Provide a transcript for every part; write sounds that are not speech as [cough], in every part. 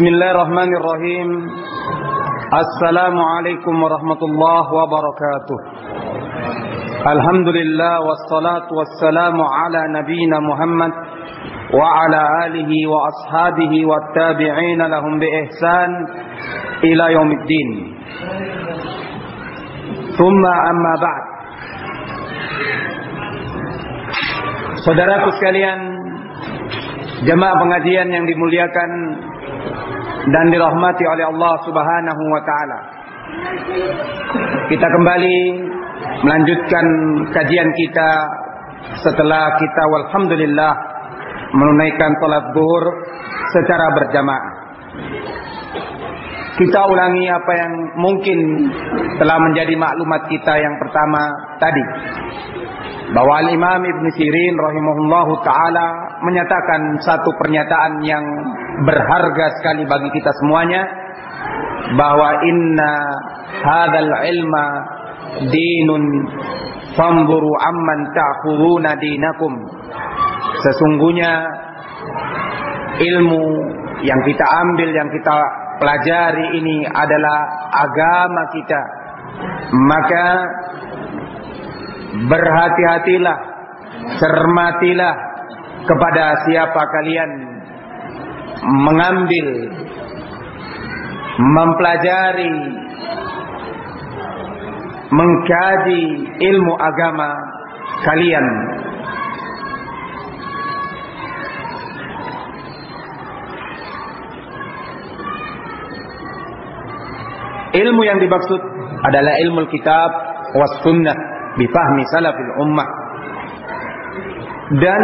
Bismillahirrahmanirrahim. Assalamualaikum warahmatullahi wabarakatuh. Alhamdulillah wassalatu wassalamu ala Muhammad wa ala alihi wa ashabihi wa ila yaumiddin. Thumma amma ba'd. Saudaraku sekalian, jemaah pengajian yang dimuliakan dan dirahmati oleh Allah Subhanahu wa taala. Kita kembali melanjutkan kajian kita setelah kita walhamdulillah menunaikan salat zuhur secara berjamaah. Kita ulangi apa yang mungkin telah menjadi maklumat kita yang pertama tadi bahwa Imam Ibn Sirin rahimahullahu taala menyatakan satu pernyataan yang berharga sekali bagi kita semuanya bahwa inna hadzal ilma dinun famburu amman ta'khuruna dinakum. Sesungguhnya ilmu yang kita ambil yang kita pelajari ini adalah agama kita. Maka berhati-hatilah, cermatilah kepada siapa kalian mengambil, mempelajari, mengkaji ilmu agama kalian. Ilmu yang dimaksud adalah ilmu kitab was sunnah bifahmi salafil ummah dan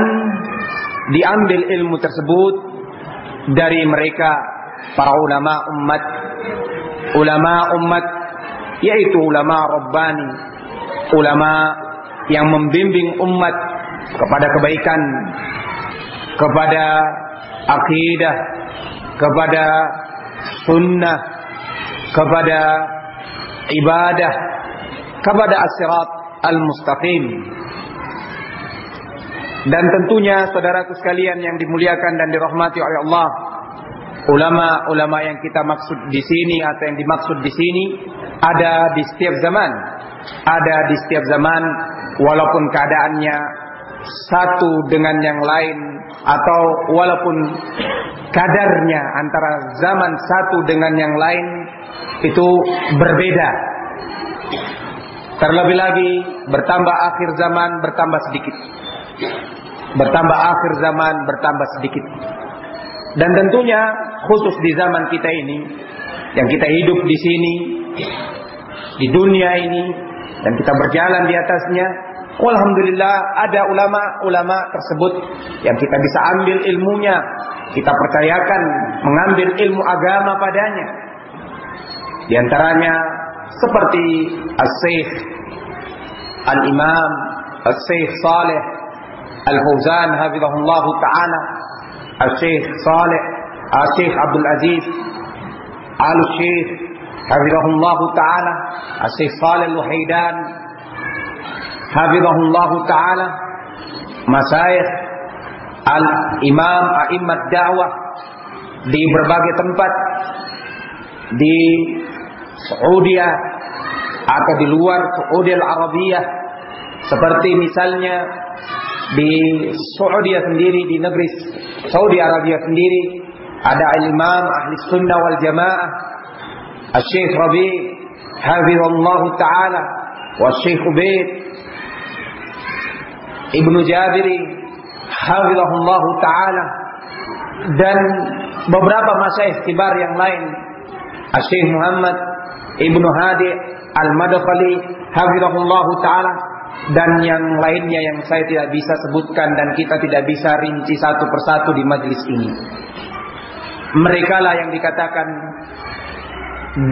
diambil ilmu tersebut dari mereka para ulama umat ulama umat yaitu ulama rabbani ulama yang membimbing umat kepada kebaikan kepada akidah kepada sunnah kepada ibadah kepada asirat al-mustaqim. Dan tentunya saudaraku sekalian yang dimuliakan dan dirahmati oleh Allah, ulama-ulama yang kita maksud di sini atau yang dimaksud di sini ada di setiap zaman. Ada di setiap zaman walaupun keadaannya satu dengan yang lain atau walaupun kadarnya antara zaman satu dengan yang lain itu berbeda Terlebih lagi bertambah akhir zaman bertambah sedikit. Bertambah akhir zaman bertambah sedikit. Dan tentunya khusus di zaman kita ini yang kita hidup di sini di dunia ini dan kita berjalan di atasnya Alhamdulillah ada ulama-ulama tersebut yang kita bisa ambil ilmunya kita percayakan mengambil ilmu agama padanya di antaranya seperti Al-Syekh Al-Imam Al-Syekh Saleh Al-Fauzan hafizahullah taala Al-Syekh Saleh Al-Syekh Abdul Aziz Al-Syekh hafizahullah taala Al-Syekh Saleh Al-Wahaidan hafizahullah taala Masyayikh Al-Imam A'immat Da'wah di berbagai tempat di Saudi atau di luar Saudi Arabia seperti misalnya di Saudi sendiri di negeri Saudi Arabia sendiri ada imam ahli sunnah wal jamaah Syekh Rabi hafizallah taala wa Syekh Ubaid Ibnu Jabiri hafizahullah taala dan beberapa masyayikh kibar yang lain. Syekh Muhammad Ibnu Hadi Al-Madkhali hafizahullah taala dan yang lainnya yang saya tidak bisa sebutkan dan kita tidak bisa rinci satu persatu di majelis ini. Mereka lah yang dikatakan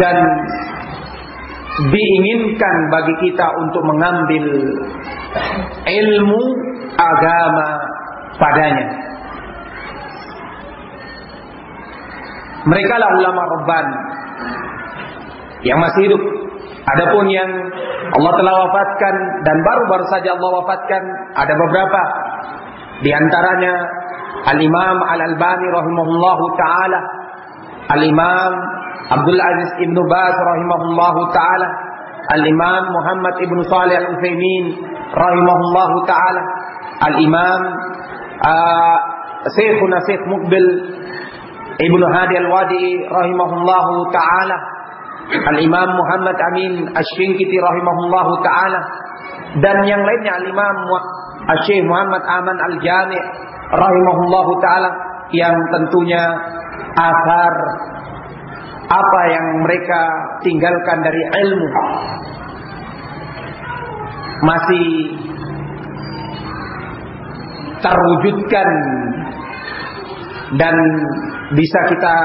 dan diinginkan bagi kita untuk mengambil ilmu agama padanya. Mereka lah ulama Rabban yang masih hidup. Adapun yang Allah telah wafatkan dan baru-baru saja Allah wafatkan ada beberapa. Di antaranya Al-Imam Al-Albani rahimahullahu taala, Al-Imam Abdul Aziz Ibn Baz rahimahullahu taala, Al-Imam Muhammad Ibn Salih Al-Utsaimin rahimahullahu taala, Al-Imam uh, Syekhuna Syekh Mukbil Ibnu Hadi Al-Wadi rahimahullahu taala, Al-Imam Muhammad Amin Asy-Syinkiti rahimahullahu taala. Dan yang lainnya Al-Imam Syekh Muhammad Aman Al-Jami' rahimahullahu taala yang tentunya asar apa yang mereka tinggalkan dari ilmu. Masih terwujudkan dan bisa kita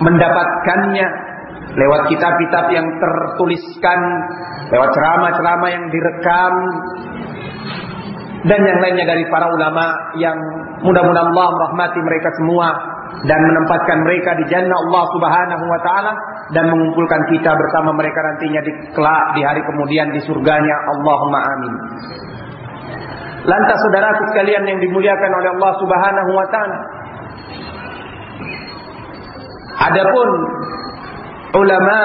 mendapatkannya lewat kitab-kitab yang tertuliskan, lewat ceramah-ceramah yang direkam dan yang lainnya dari para ulama yang mudah-mudahan Allah merahmati mereka semua dan menempatkan mereka di jannah Allah Subhanahu wa taala dan mengumpulkan kita bersama mereka nantinya di kelak di hari kemudian di surganya Allahumma amin. Lantas saudaraku sekalian yang dimuliakan oleh Allah Subhanahu wa taala. Adapun ulama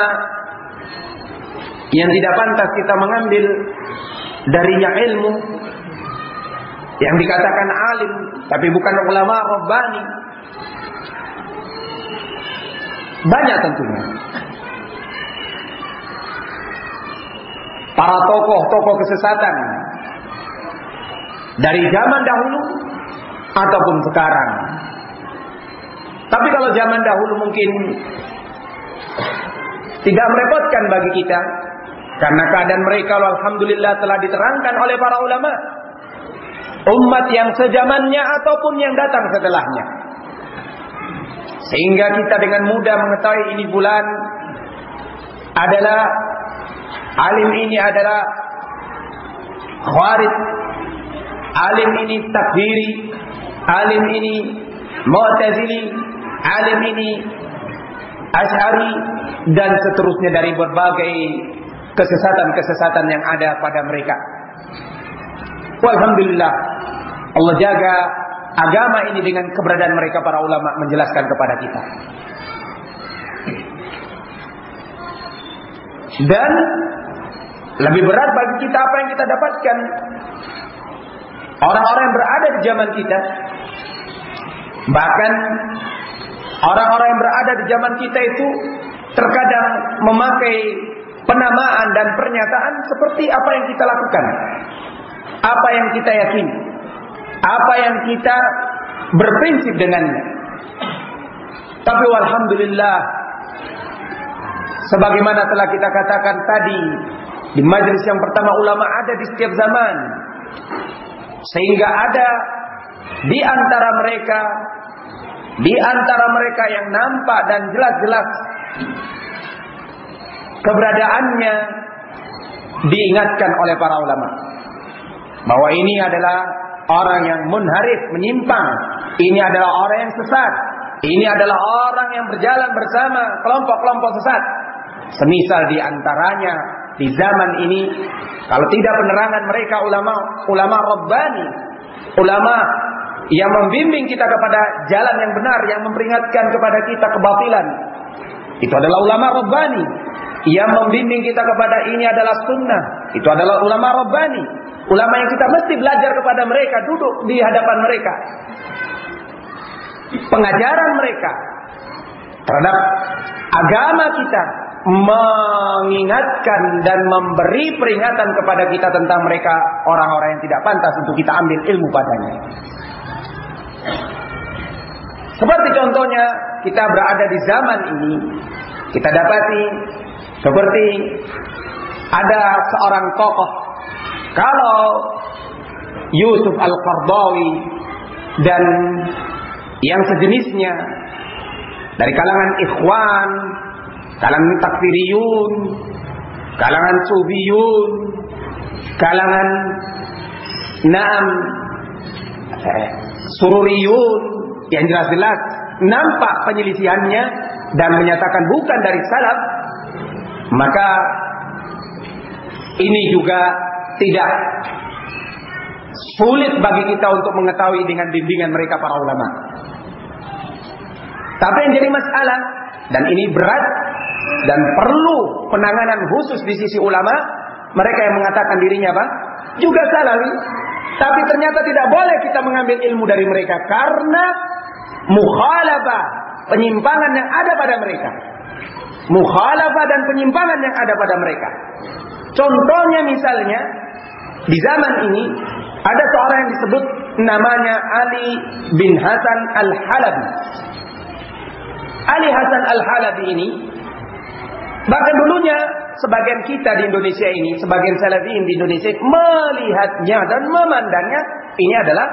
yang tidak pantas kita mengambil darinya ilmu yang dikatakan alim tapi bukan ulama rabbani. Banyak tentunya. Para tokoh-tokoh kesesatan dari zaman dahulu ataupun sekarang. Tapi kalau zaman dahulu mungkin tidak merepotkan bagi kita. Karena keadaan mereka alhamdulillah telah diterangkan oleh para ulama. Umat yang sejamannya ataupun yang datang setelahnya. Sehingga kita dengan mudah mengetahui ini bulan adalah alim ini adalah khawarij, alim ini takdiri, alim ini mu'tazili, alim ini asyari dan seterusnya dari berbagai kesesatan-kesesatan yang ada pada mereka. Alhamdulillah Allah jaga agama ini dengan keberadaan mereka para ulama menjelaskan kepada kita. Dan lebih berat bagi kita apa yang kita dapatkan. Orang-orang yang berada di zaman kita. Bahkan orang-orang yang berada di zaman kita itu terkadang memakai penamaan dan pernyataan seperti apa yang kita lakukan. Apa yang kita yakini, apa yang kita berprinsip dengannya. Tapi alhamdulillah sebagaimana telah kita katakan tadi di majelis yang pertama ulama ada di setiap zaman. Sehingga ada di antara mereka di antara mereka yang nampak dan jelas-jelas keberadaannya diingatkan oleh para ulama bahwa ini adalah orang yang munharif, menyimpang. Ini adalah orang yang sesat. Ini adalah orang yang berjalan bersama kelompok-kelompok sesat. Semisal di antaranya di zaman ini kalau tidak penerangan mereka ulama ulama rabbani, ulama yang membimbing kita kepada jalan yang benar, yang memperingatkan kepada kita kebatilan. Itu adalah ulama rabbani. Yang membimbing kita kepada ini adalah sunnah. Itu adalah ulama rabbani. Ulama yang kita mesti belajar kepada mereka, duduk di hadapan mereka. Pengajaran mereka terhadap agama kita mengingatkan dan memberi peringatan kepada kita tentang mereka orang-orang yang tidak pantas untuk kita ambil ilmu padanya. Seperti contohnya kita berada di zaman ini, kita dapati seperti ada seorang tokoh. Kalau Yusuf Al-Qardawi dan yang sejenisnya dari kalangan ikhwan, kalangan takfiriyun, kalangan sufiyun, kalangan naam eh, sururiyun yang jelas-jelas nampak penyelisihannya dan menyatakan bukan dari salaf maka ini juga tidak sulit bagi kita untuk mengetahui dengan bimbingan mereka para ulama. Tapi yang jadi masalah dan ini berat dan perlu penanganan khusus di sisi ulama, mereka yang mengatakan dirinya apa? Juga salafi. Tapi ternyata tidak boleh kita mengambil ilmu dari mereka karena mukhalafah, penyimpangan yang ada pada mereka. Mukhalafah dan penyimpangan yang ada pada mereka. Contohnya misalnya di zaman ini ada seorang yang disebut namanya Ali bin Hasan Al-Halabi. Ali Hasan Al-Halabi ini bahkan dulunya sebagian kita di Indonesia ini, sebagian salafiyin di Indonesia melihatnya dan memandangnya ini adalah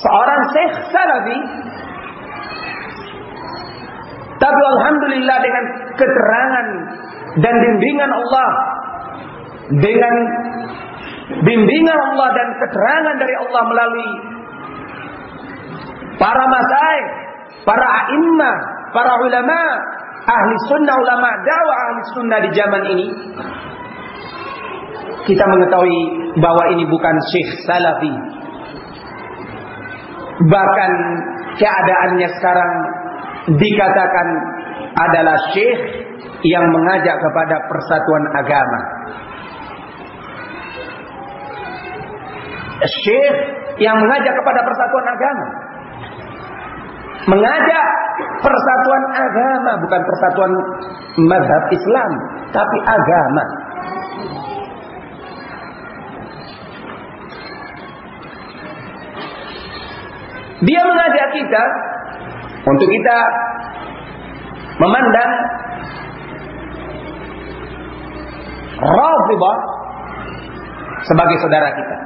seorang syekh salafi. Tapi alhamdulillah dengan keterangan dan bimbingan Allah dengan bimbingan Allah dan keterangan dari Allah melalui para masaih, para a'immah, para ulama, ahli sunnah ulama, dakwah ahli sunnah di zaman ini, kita mengetahui bahwa ini bukan syekh salafi. Bahkan keadaannya sekarang dikatakan adalah syekh yang mengajak kepada persatuan agama. Syekh yang mengajak kepada persatuan agama. Mengajak persatuan agama, bukan persatuan mazhab Islam, tapi agama. Dia mengajak kita untuk kita memandang Rafidhah sebagai saudara kita.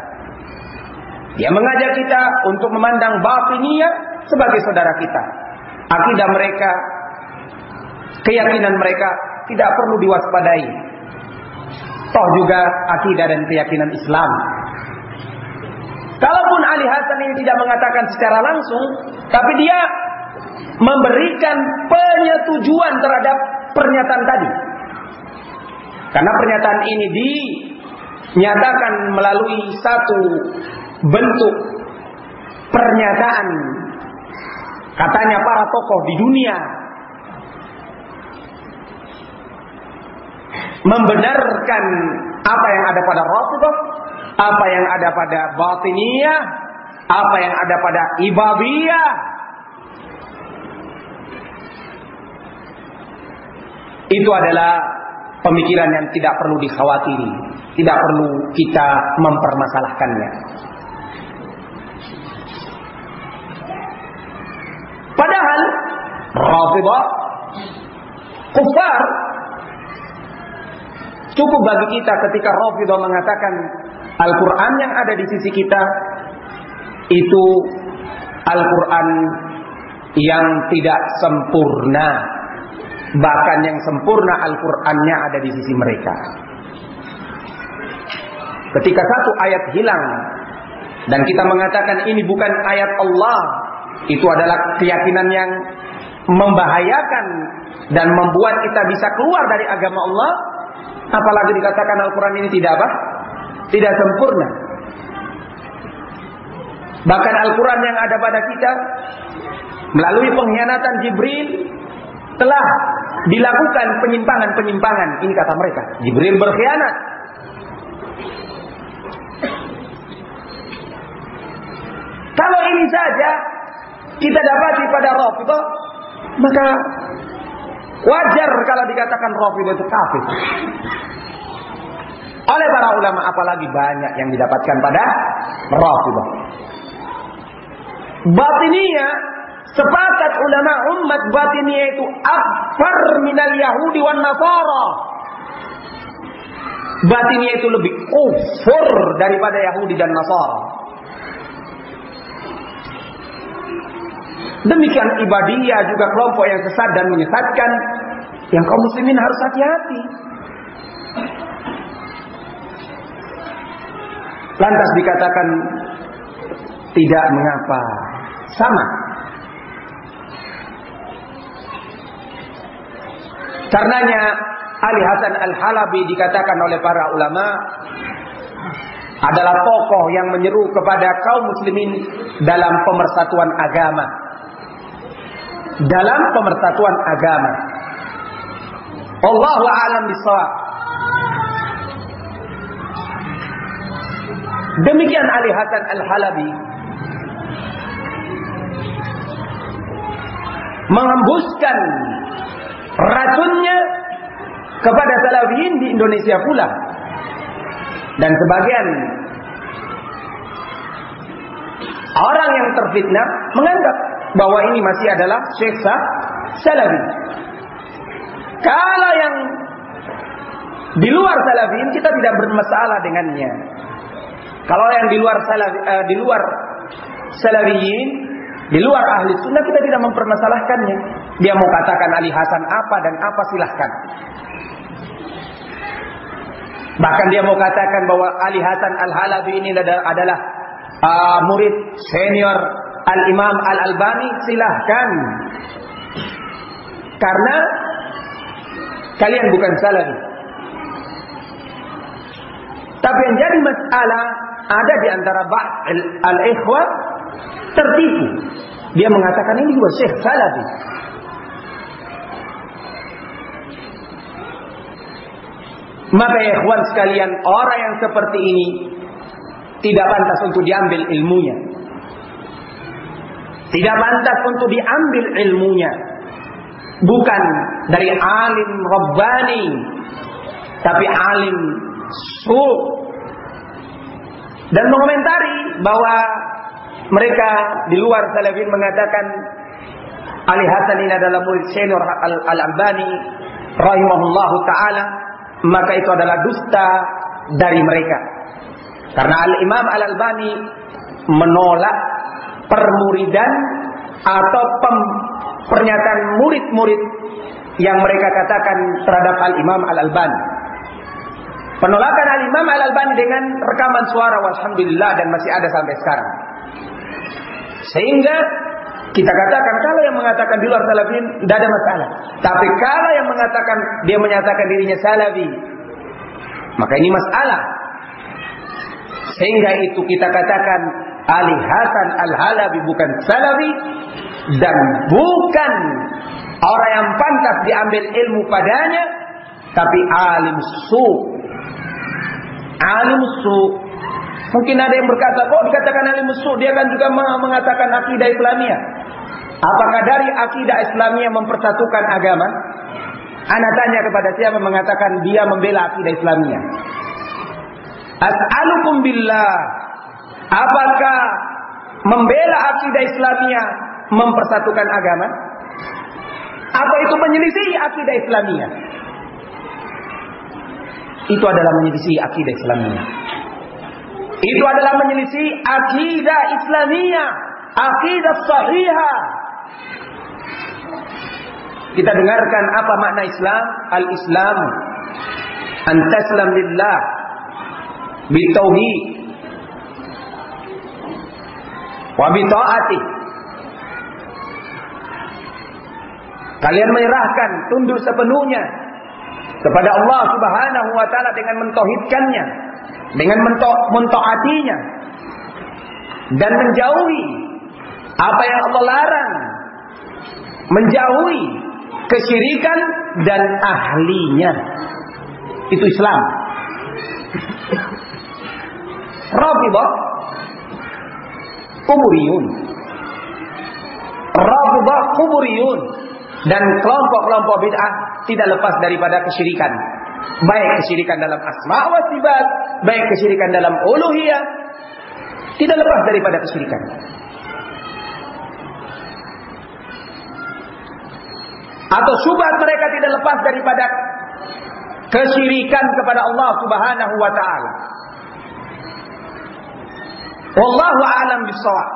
Dia mengajak kita untuk memandang batiniyah sebagai saudara kita. Akidah mereka, keyakinan mereka tidak perlu diwaspadai. Toh juga akidah dan keyakinan Islam. Kalaupun Ali Hasan ini tidak mengatakan secara langsung, tapi dia memberikan penyetujuan terhadap pernyataan tadi. Karena pernyataan ini dinyatakan melalui satu bentuk pernyataan Katanya para tokoh di dunia membenarkan apa yang ada pada Rasulullah, apa yang ada pada Batiniyah, apa yang ada pada Ibadiyah. Itu adalah pemikiran yang tidak perlu dikhawatiri, tidak perlu kita mempermasalahkannya. Padahal Rafidah kufar cukup bagi kita ketika Rafidah mengatakan Al-Quran yang ada di sisi kita itu Al-Quran yang tidak sempurna bahkan yang sempurna Al-Qurannya ada di sisi mereka ketika satu ayat hilang dan kita mengatakan ini bukan ayat Allah itu adalah keyakinan yang membahayakan dan membuat kita bisa keluar dari agama Allah. Apalagi dikatakan Al-Quran ini tidak apa? Tidak sempurna. Bahkan Al-Quran yang ada pada kita melalui pengkhianatan Jibril telah dilakukan penyimpangan-penyimpangan. Ini kata mereka. Jibril berkhianat. Kalau ini saja kita dapati pada Rafidah, maka wajar kalau dikatakan Rafidah itu kafir. Oleh para ulama apalagi banyak yang didapatkan pada Rafidah. Batiniyah sepakat ulama umat batiniyah itu akfar minal Yahudi wan Nasara. Batiniyah itu lebih kufur daripada Yahudi dan Nasara. Demikian ibadiyah juga kelompok yang sesat dan menyesatkan. Yang kaum muslimin harus hati-hati. Lantas dikatakan tidak mengapa. Sama. Karenanya Ali Hasan Al-Halabi dikatakan oleh para ulama adalah tokoh yang menyeru kepada kaum muslimin dalam pemersatuan agama. Dalam pemersatuan agama. Allahu a'lam bishawab. Demikian Ali Hasan Al-Halabi mengembuskan racunnya kepada salafiyin di Indonesia pula. Dan sebagian orang yang terfitnah menganggap bahwa ini masih adalah Syekh Salafi. Kalau yang di luar Salafiyin kita tidak bermasalah dengannya. Kalau yang di luar Salafi, uh, di luar Salafiyin, di luar ahli sunnah kita tidak mempermasalahkannya. Dia mau katakan Ali Hasan apa dan apa silahkan. Bahkan dia mau katakan bahwa Ali Hasan Al-Halabi ini adalah uh, murid senior Al-Imam Al-Albani, silahkan. Karena kalian bukan salafi. Tapi yang jadi masalah ada di antara al-ikhwa tertipu. Dia mengatakan ini juga syekh salafi. Maka ya ikhwan sekalian, orang yang seperti ini tidak pantas untuk diambil ilmunya. Tidak pantas untuk diambil ilmunya. Bukan dari alim Rabbani. Tapi alim su. Dan mengomentari bahwa mereka di luar Salafin mengatakan Ali Hasan ini adalah murid senior Al-Albani rahimahullahu taala maka itu adalah dusta dari mereka. Karena Al-Imam Al-Albani menolak permuridan atau pem, pernyataan murid-murid yang mereka katakan terhadap Al-Imam Al-Albani. Penolakan Al-Imam Al-Albani dengan rekaman suara Alhamdulillah dan masih ada sampai sekarang. Sehingga kita katakan kalau yang mengatakan di luar salafin tidak ada masalah. Tapi kalau yang mengatakan dia menyatakan dirinya salafi, maka ini masalah. Sehingga itu kita katakan Ali Hasan Al-Halabi bukan salafi dan bukan orang yang pantas diambil ilmu padanya, tapi alim su. Alim su. Mungkin ada yang berkata, kok dikatakan alim su, dia kan juga mengatakan akidah Islamiyah. Apakah dari akidah Islamiyah mempersatukan agama? Anda tanya kepada siapa mengatakan dia membela akidah Islamiyah. As'alukum billah. Apakah membela akidah Islamiyah mempersatukan agama? Apa itu menyelisih akidah Islamiyah? Itu adalah menyelisih akidah Islamiyah. Itu adalah menyelisih akidah Islamiyah, akidah sahihah. Kita dengarkan apa makna Islam? Al-Islam antaslam lillah bitauhid wa bitaati. Kalian menyerahkan tunduk sepenuhnya kepada Allah Subhanahu wa taala dengan mentauhidkannya, dengan mentaatinya dan menjauhi apa yang Allah larang. Menjauhi kesyirikan dan ahlinya. Itu Islam. Rafidah kuburiyun. Rafidah kuburiyun dan kelompok-kelompok bid'ah tidak lepas daripada kesyirikan. Baik kesyirikan dalam asma wa sifat, baik kesyirikan dalam uluhiyah, tidak lepas daripada kesyirikan. atau syubhat mereka tidak lepas daripada kesyirikan kepada Allah Subhanahu wa taala. Wallahu a'lam bissawab.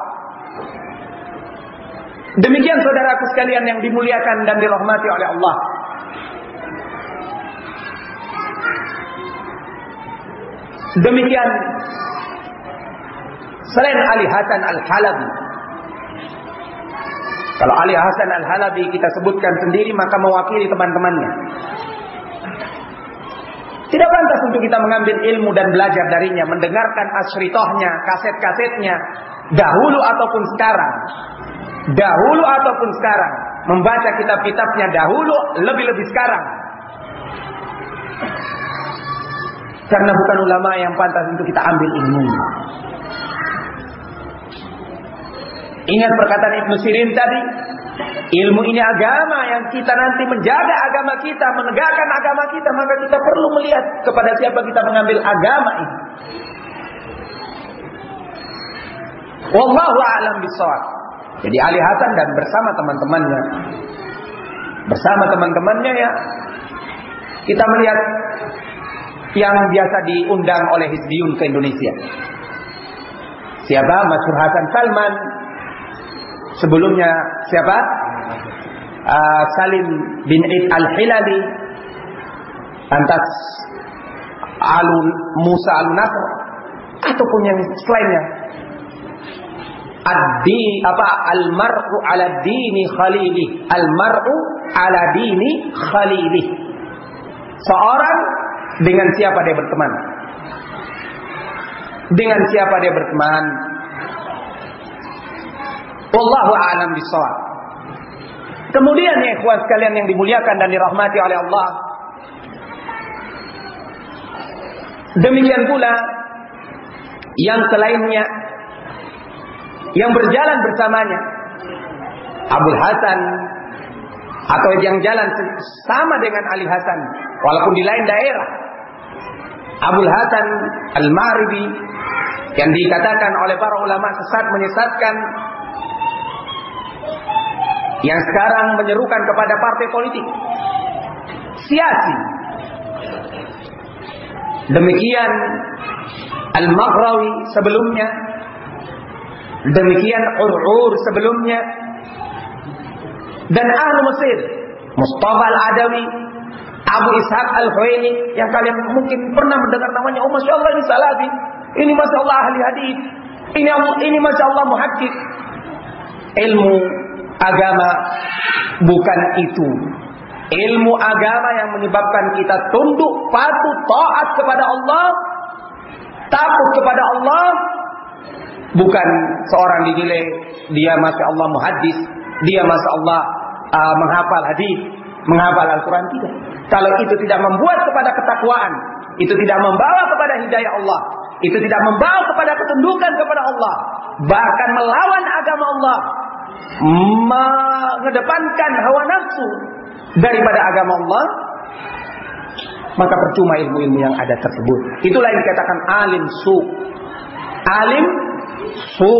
Demikian saudaraku sekalian yang dimuliakan dan dirahmati oleh Allah. Demikian selain Ali Hasan Al-Halabi kalau Ali Hasan Al-Halabi kita sebutkan sendiri maka mewakili teman-temannya. Tidak pantas untuk kita mengambil ilmu dan belajar darinya, mendengarkan asritohnya, kaset-kasetnya, dahulu ataupun sekarang. Dahulu ataupun sekarang. Membaca kitab-kitabnya dahulu, lebih-lebih sekarang. Karena bukan ulama yang pantas untuk kita ambil ilmu. Ingat perkataan Ibnu Sirin tadi, ilmu ini agama yang kita nanti menjaga agama kita, menegakkan agama kita, maka kita perlu melihat kepada siapa kita mengambil agama ini. Wallahu a'lam bishawab. Jadi Ali Hasan dan bersama teman-temannya bersama teman-temannya ya kita melihat yang biasa diundang oleh Hizbiyun ke Indonesia. Siapa? Masyur Hasan Salman Sebelumnya siapa? Uh, Salim bin Id al-Hilali. Lantas Alun Musa al-Nasr ataupun yang selainnya. Adi apa al-mar'u ala dini khalili. Al-mar'u ala dini khalili. Seorang dengan siapa dia berteman? Dengan siapa dia berteman? Wallahu a'lam bishawab. Kemudian ya ikhwan sekalian yang dimuliakan dan dirahmati oleh Allah. Demikian pula yang selainnya yang berjalan bersamanya. Abdul Hasan atau yang jalan sama dengan Ali Hasan walaupun di lain daerah. Abdul Hasan Al-Maribi yang dikatakan oleh para ulama sesat menyesatkan yang sekarang menyerukan kepada partai politik. Siasi. Demikian Al-Maghrawi sebelumnya, demikian Ur'ur sebelumnya, dan Ahlu Mesir, Mustafa Al-Adawi, Abu Ishaq Al-Huwaini yang kalian mungkin pernah mendengar namanya. Oh Masya Allah ini Salafi. Ini Masya Allah ahli hadis. Ini ini Masya Allah muhakkik. Ilmu agama bukan itu. Ilmu agama yang menyebabkan kita tunduk, patuh, taat kepada Allah, takut kepada Allah, bukan seorang dinilai dia masya Allah muhadis, dia masya Allah uh, menghafal hadis, menghafal Al-Quran tidak. Kalau itu tidak membuat kepada ketakwaan, itu tidak membawa kepada hidayah Allah, itu tidak membawa kepada ketundukan kepada Allah, bahkan melawan agama Allah, mengedepankan hawa nafsu daripada agama Allah, maka percuma ilmu-ilmu yang ada tersebut. Itulah yang dikatakan alim su. Alim su.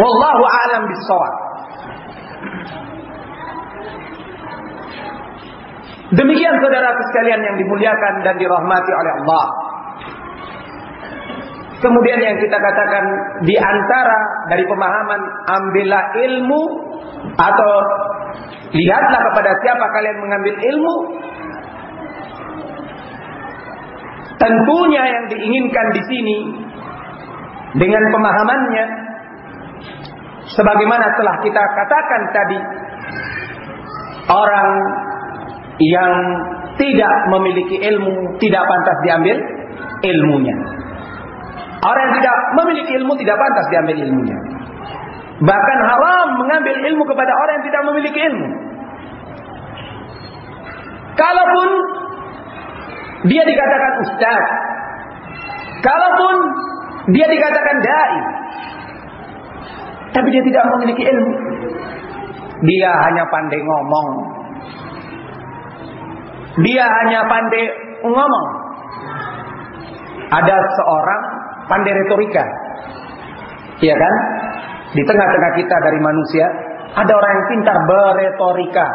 Wallahu alam bisawab. Demikian saudara sekalian yang dimuliakan dan dirahmati oleh Allah. Kemudian yang kita katakan di antara dari pemahaman ambillah ilmu atau lihatlah kepada siapa kalian mengambil ilmu. Tentunya yang diinginkan di sini dengan pemahamannya sebagaimana telah kita katakan tadi orang yang tidak memiliki ilmu tidak pantas diambil ilmunya. Orang yang tidak memiliki ilmu tidak pantas diambil ilmunya. Bahkan haram mengambil ilmu kepada orang yang tidak memiliki ilmu. Kalaupun dia dikatakan ustaz, kalaupun dia dikatakan dai, tapi dia tidak memiliki ilmu. Dia hanya pandai ngomong. Dia hanya pandai ngomong. Ada seorang pandai retorika. Iya kan? Di tengah-tengah kita dari manusia, ada orang yang pintar berretorika,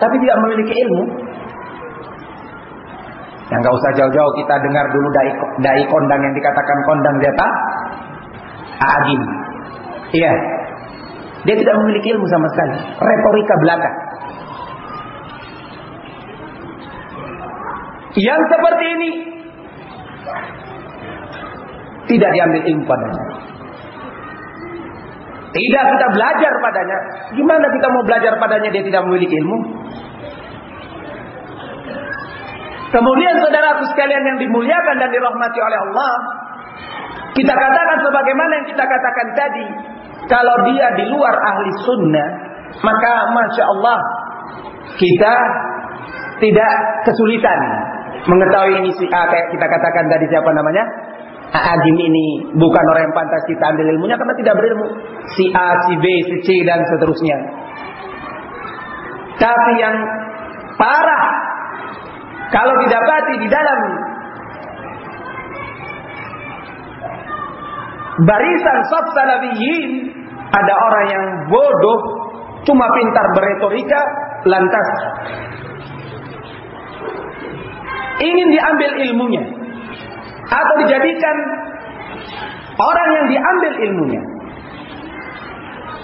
tapi tidak memiliki ilmu. Yang nggak usah jauh-jauh kita dengar dulu dai, dai kondang yang dikatakan kondang siapa? Agim. Iya. Dia tidak memiliki ilmu sama sekali. Retorika belaka. Yang seperti ini tidak diambil ilmu padanya. Tidak kita belajar padanya. Gimana kita mau belajar padanya dia tidak memiliki ilmu? Kemudian saudaraku sekalian yang dimuliakan dan dirahmati oleh Allah, kita katakan sebagaimana yang kita katakan tadi, kalau dia di luar ahli sunnah, maka masya Allah kita tidak kesulitan mengetahui ini si A kayak kita katakan tadi siapa namanya Agim ini bukan orang yang pantas kita ambil ilmunya karena tidak berilmu. Si A, si B, si C dan seterusnya. Tapi yang parah kalau didapati di dalam barisan saf salafiyin ada orang yang bodoh cuma pintar beretorika lantas ingin diambil ilmunya atau dijadikan orang yang diambil ilmunya.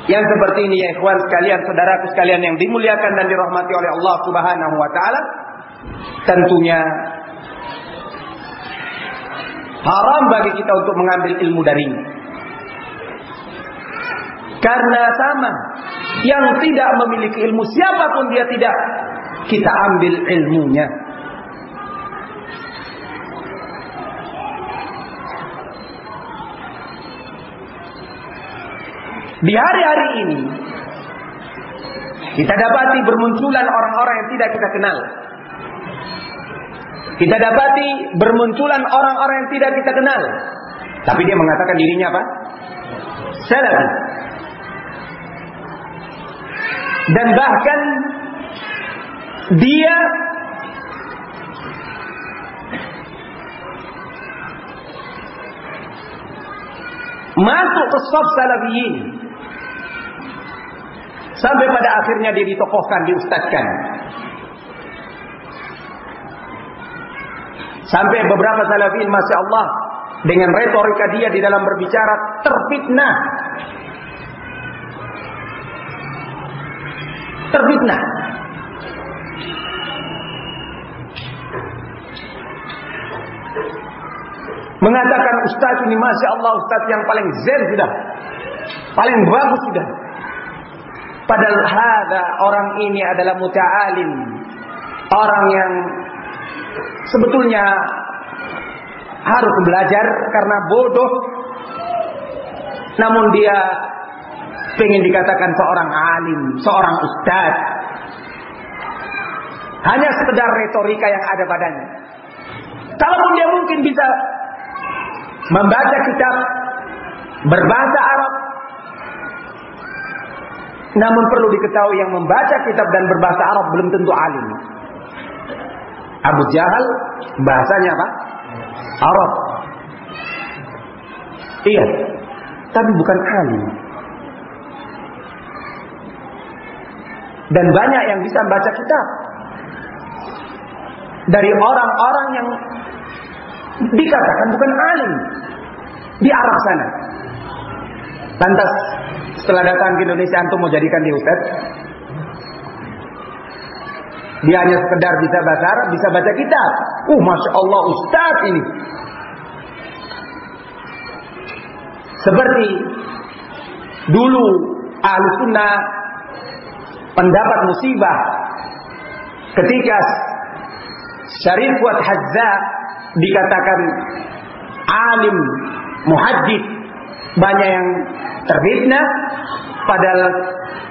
Yang seperti ini ya ikhwan sekalian, saudaraku sekalian yang dimuliakan dan dirahmati oleh Allah Subhanahu wa taala, tentunya haram bagi kita untuk mengambil ilmu darinya. Karena sama, yang tidak memiliki ilmu siapa pun dia tidak kita ambil ilmunya. Di hari-hari ini kita dapati bermunculan orang-orang yang tidak kita kenal. Kita dapati bermunculan orang-orang yang tidak kita kenal. Tapi dia mengatakan dirinya apa? Salafi. Dan bahkan dia masuk ke saf salafiyin Sampai pada akhirnya dia ditokohkan, diustadkan. Sampai beberapa salafin masya Allah dengan retorika dia di dalam berbicara terfitnah. Terfitnah. Mengatakan ustaz ini masya Allah ustaz yang paling zen sudah. Paling bagus sudah. Padahal hada orang ini adalah muta'alim. Orang yang sebetulnya harus belajar karena bodoh. Namun dia ingin dikatakan seorang alim, seorang ustaz. Hanya sekedar retorika yang ada padanya. Kalaupun dia mungkin bisa membaca kitab berbahasa Arab, namun perlu diketahui yang membaca kitab dan berbahasa Arab belum tentu alim. Abu Jahal bahasanya apa? Arab. Iya, tapi bukan alim. Dan banyak yang bisa membaca kitab. Dari orang-orang yang dikatakan bukan alim di Arab sana. Lantas setelah datang ke Indonesia antum mau jadikan dia ustaz? Dia hanya sekedar bisa Arab, bisa baca kitab. Uh, masya Allah ustaz ini. Seperti dulu ahlu sunnah pendapat musibah ketika Syarif Wat Hazza dikatakan alim muhajid banyak yang terfitnah padahal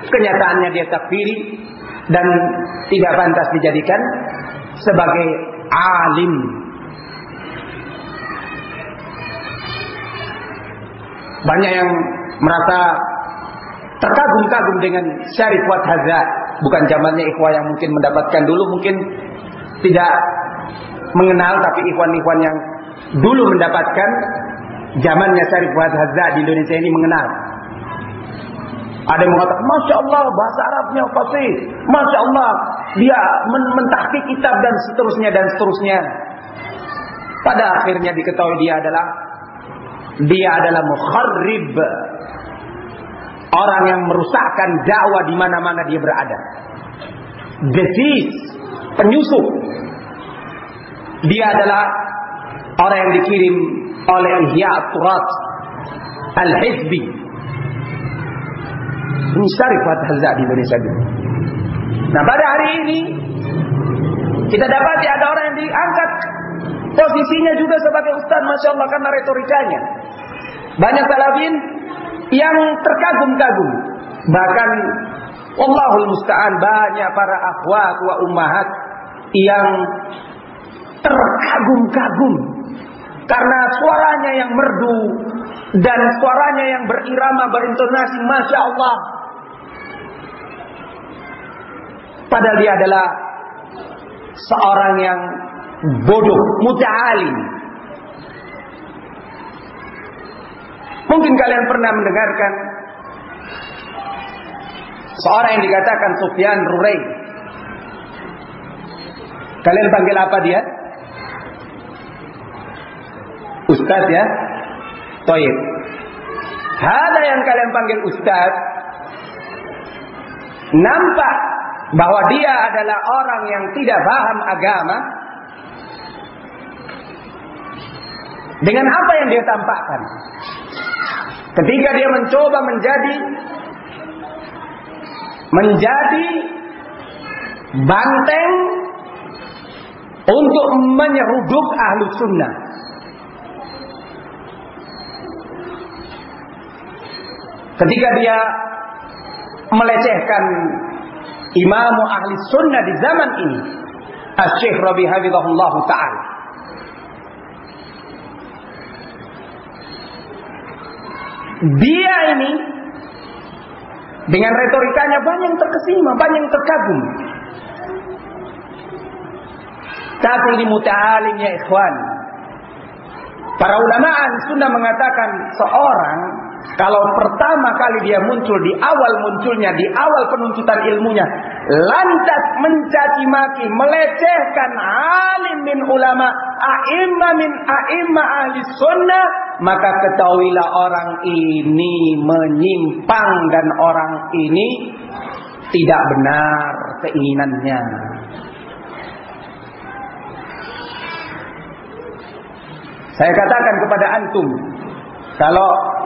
kenyataannya dia takfiri dan tidak pantas dijadikan sebagai alim. Banyak yang merasa terkagum-kagum dengan Syarif Wat Haza. Bukan zamannya ikhwah yang mungkin mendapatkan dulu mungkin tidak mengenal tapi ikhwan-ikhwan yang dulu mendapatkan zamannya Syarif Fuad Hazza di Indonesia ini mengenal. Ada yang mengatakan, Masya Allah bahasa Arabnya fasih. Masya Allah dia men mentahki kitab dan seterusnya dan seterusnya. Pada akhirnya diketahui dia adalah dia adalah mukharrib. Orang yang merusakkan dakwah di mana-mana dia berada. Desis, penyusup. Dia adalah orang yang dikirim oleh Ihya Turat Al-Hizbi. Syarifat Hazza di Indonesia dulu. Nah pada hari ini kita dapati ada orang yang diangkat posisinya juga sebagai ustaz Masya Allah karena retorikanya. Banyak salafin yang terkagum-kagum. Bahkan Allahul Musta'an banyak para akhwat wa ummahat yang terkagum-kagum karena suaranya yang merdu dan suaranya yang berirama berintonasi Masya Allah. Padahal dia adalah seorang yang bodoh muta'alim. Mungkin kalian pernah mendengarkan seorang yang dikatakan Sufyan Rurai kalian panggil apa dia? Ustaz ya. Toib. Ada yang kalian panggil Ustaz. Nampak bahwa dia adalah orang yang tidak paham agama. Dengan apa yang dia tampakkan. Ketika dia mencoba menjadi menjadi banteng untuk menyeruduk ahlu sunnah. Ketika dia melecehkan imamu ahli sunnah di zaman ini. Al-Syekh Rabi Habibullah Ta'ala. Dia ini dengan retorikanya banyak yang terkesima, banyak yang terkagum. Tapi ini muta'alim ya ikhwan. Para ulama sunnah mengatakan seorang kalau pertama kali dia muncul di awal munculnya, di awal penuntutan ilmunya, lantas mencaci maki, melecehkan alim min ulama, a'imma min a'imma ahli sunnah, maka ketahuilah orang ini menyimpang dan orang ini tidak benar keinginannya. Saya katakan kepada antum, kalau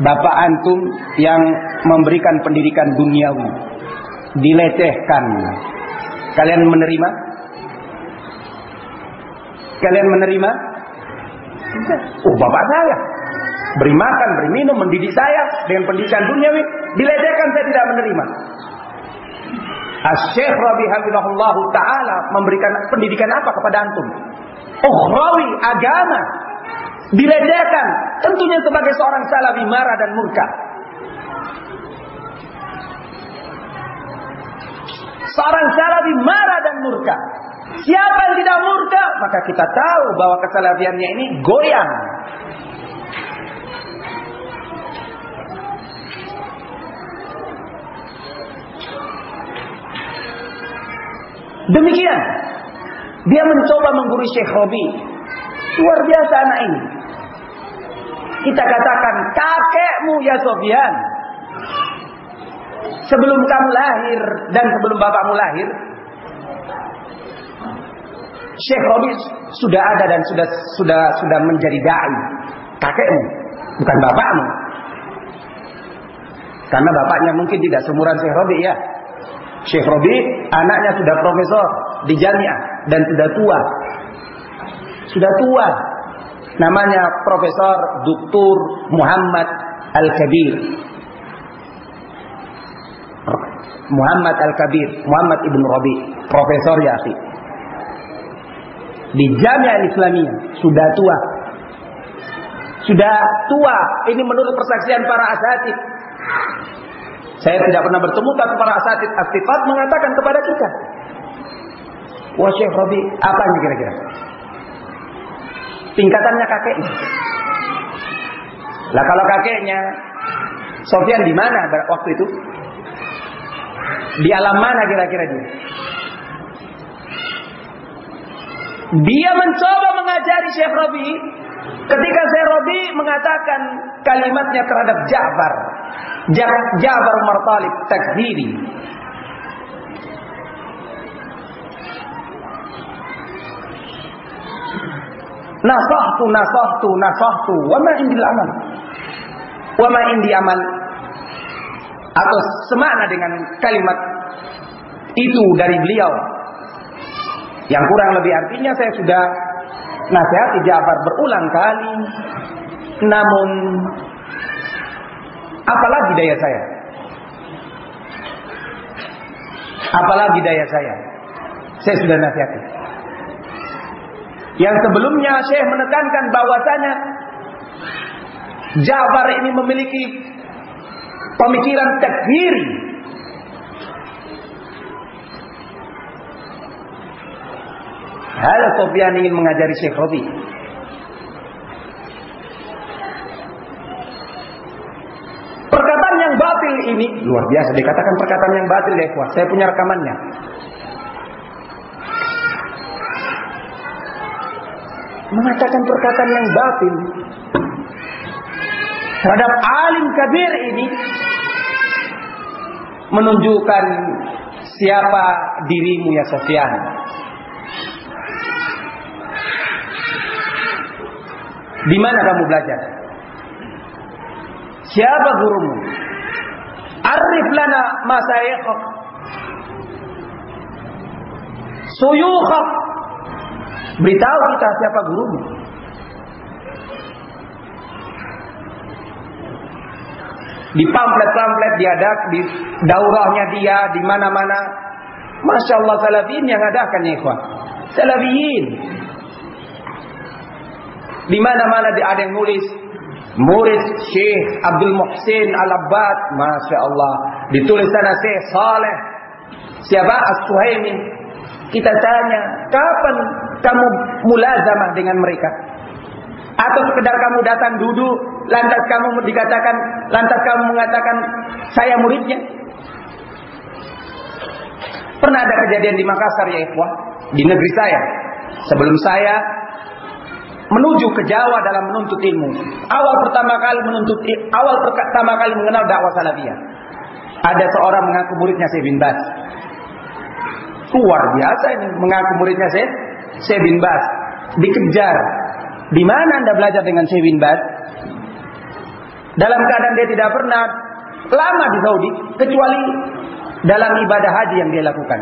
bapak antum yang memberikan pendidikan duniawi dilecehkan. Kalian menerima? Kalian menerima? Oh bapak saya. Beri makan beri minum mendidik saya dengan pendidikan duniawi dilecehkan saya tidak menerima. Syekh Rabi Habibullah Ta'ala memberikan pendidikan apa kepada antum? Oh, Rawi agama dilecehkan, tentunya sebagai seorang salafi marah dan murka. Seorang salafi marah dan murka. Siapa yang tidak murka, maka kita tahu bahwa kesalafiannya ini goyang. Demikian. Dia mencoba menggurui Syekh Robi. Luar biasa anak ini. Kita katakan kakekmu ya Sofyan. Sebelum kamu lahir dan sebelum bapakmu lahir, Syekh Robi sudah ada dan sudah sudah sudah menjadi dai. Kakekmu, bukan bapakmu. Karena bapaknya mungkin tidak seumuran Syekh Robi ya. Syekh Robi anaknya sudah profesor di jamiah dan sudah tua. Sudah tua Namanya Profesor Dr. Muhammad Al-Kabir. Muhammad Al-Kabir, Muhammad Ibn Rabi, Profesor ya Di Jamiah Islamiyah sudah tua. Sudah tua. Ini menurut persaksian para asatid. Saya tidak pernah bertemu tapi para asatid astifat mengatakan kepada kita. Wah Syekh Rabi, apa ini kira-kira? Tingkatannya kakeknya. Lah kalau kakeknya Sofyan di mana waktu itu? Di alam mana kira-kira dia? Dia mencoba mengajari Syekh Rabi ketika Syekh Rabi mengatakan kalimatnya terhadap Ja'far. Ja'far Umar Talib takdiri. Nasahtu, nasahtu, nasahtu. Wa ma indil amal. Wa ma indi amal. Atau semakna dengan kalimat itu dari beliau. Yang kurang lebih artinya saya sudah nasihati Ja'far berulang kali. Namun apalagi daya saya? Apalagi daya saya? Saya sudah nasihati. Yang sebelumnya saya menekankan bahwasanya Ja'far ini memiliki pemikiran takfir. Hal Sofyan ingin mengajari Syekh Rabi. Perkataan yang batil ini luar biasa dikatakan perkataan yang batil ya Saya punya rekamannya. Mengatakan perkataan yang batil terhadap alim kabir ini menunjukkan siapa dirimu ya Sofyan. Di mana kamu belajar? Siapa gurumu? Arif lana masayikhak. Suyukhak. Beritahu kita siapa gurumu. Di pamflet-pamflet ada di daurahnya dia, di mana-mana. Masya Allah salafiyin yang adakan ya ikhwan. Salafiyin. Di mana-mana ada yang nulis murid Syekh Abdul Muhsin Al-Abbad, Masya Allah. Ditulis sana Syekh Saleh. Siapa? As-Suhaimi. Kita tanya, kapan kamu mulazamah dengan mereka? Atau sekedar kamu datang duduk, lantas kamu dikatakan, lantas kamu mengatakan saya muridnya? Pernah ada kejadian di Makassar ya ikhwah, di negeri saya. Sebelum saya menuju ke Jawa dalam menuntut ilmu. Awal pertama kali menuntut awal pertama kali mengenal dakwah salafiyah. Ada seorang mengaku muridnya Syekh bin Bas. Luar biasa ini mengaku muridnya Syekh Syekh bin Bas. Dikejar. Di mana Anda belajar dengan Syekh bin Bas? Dalam keadaan dia tidak pernah lama di Saudi kecuali dalam ibadah haji yang dia lakukan.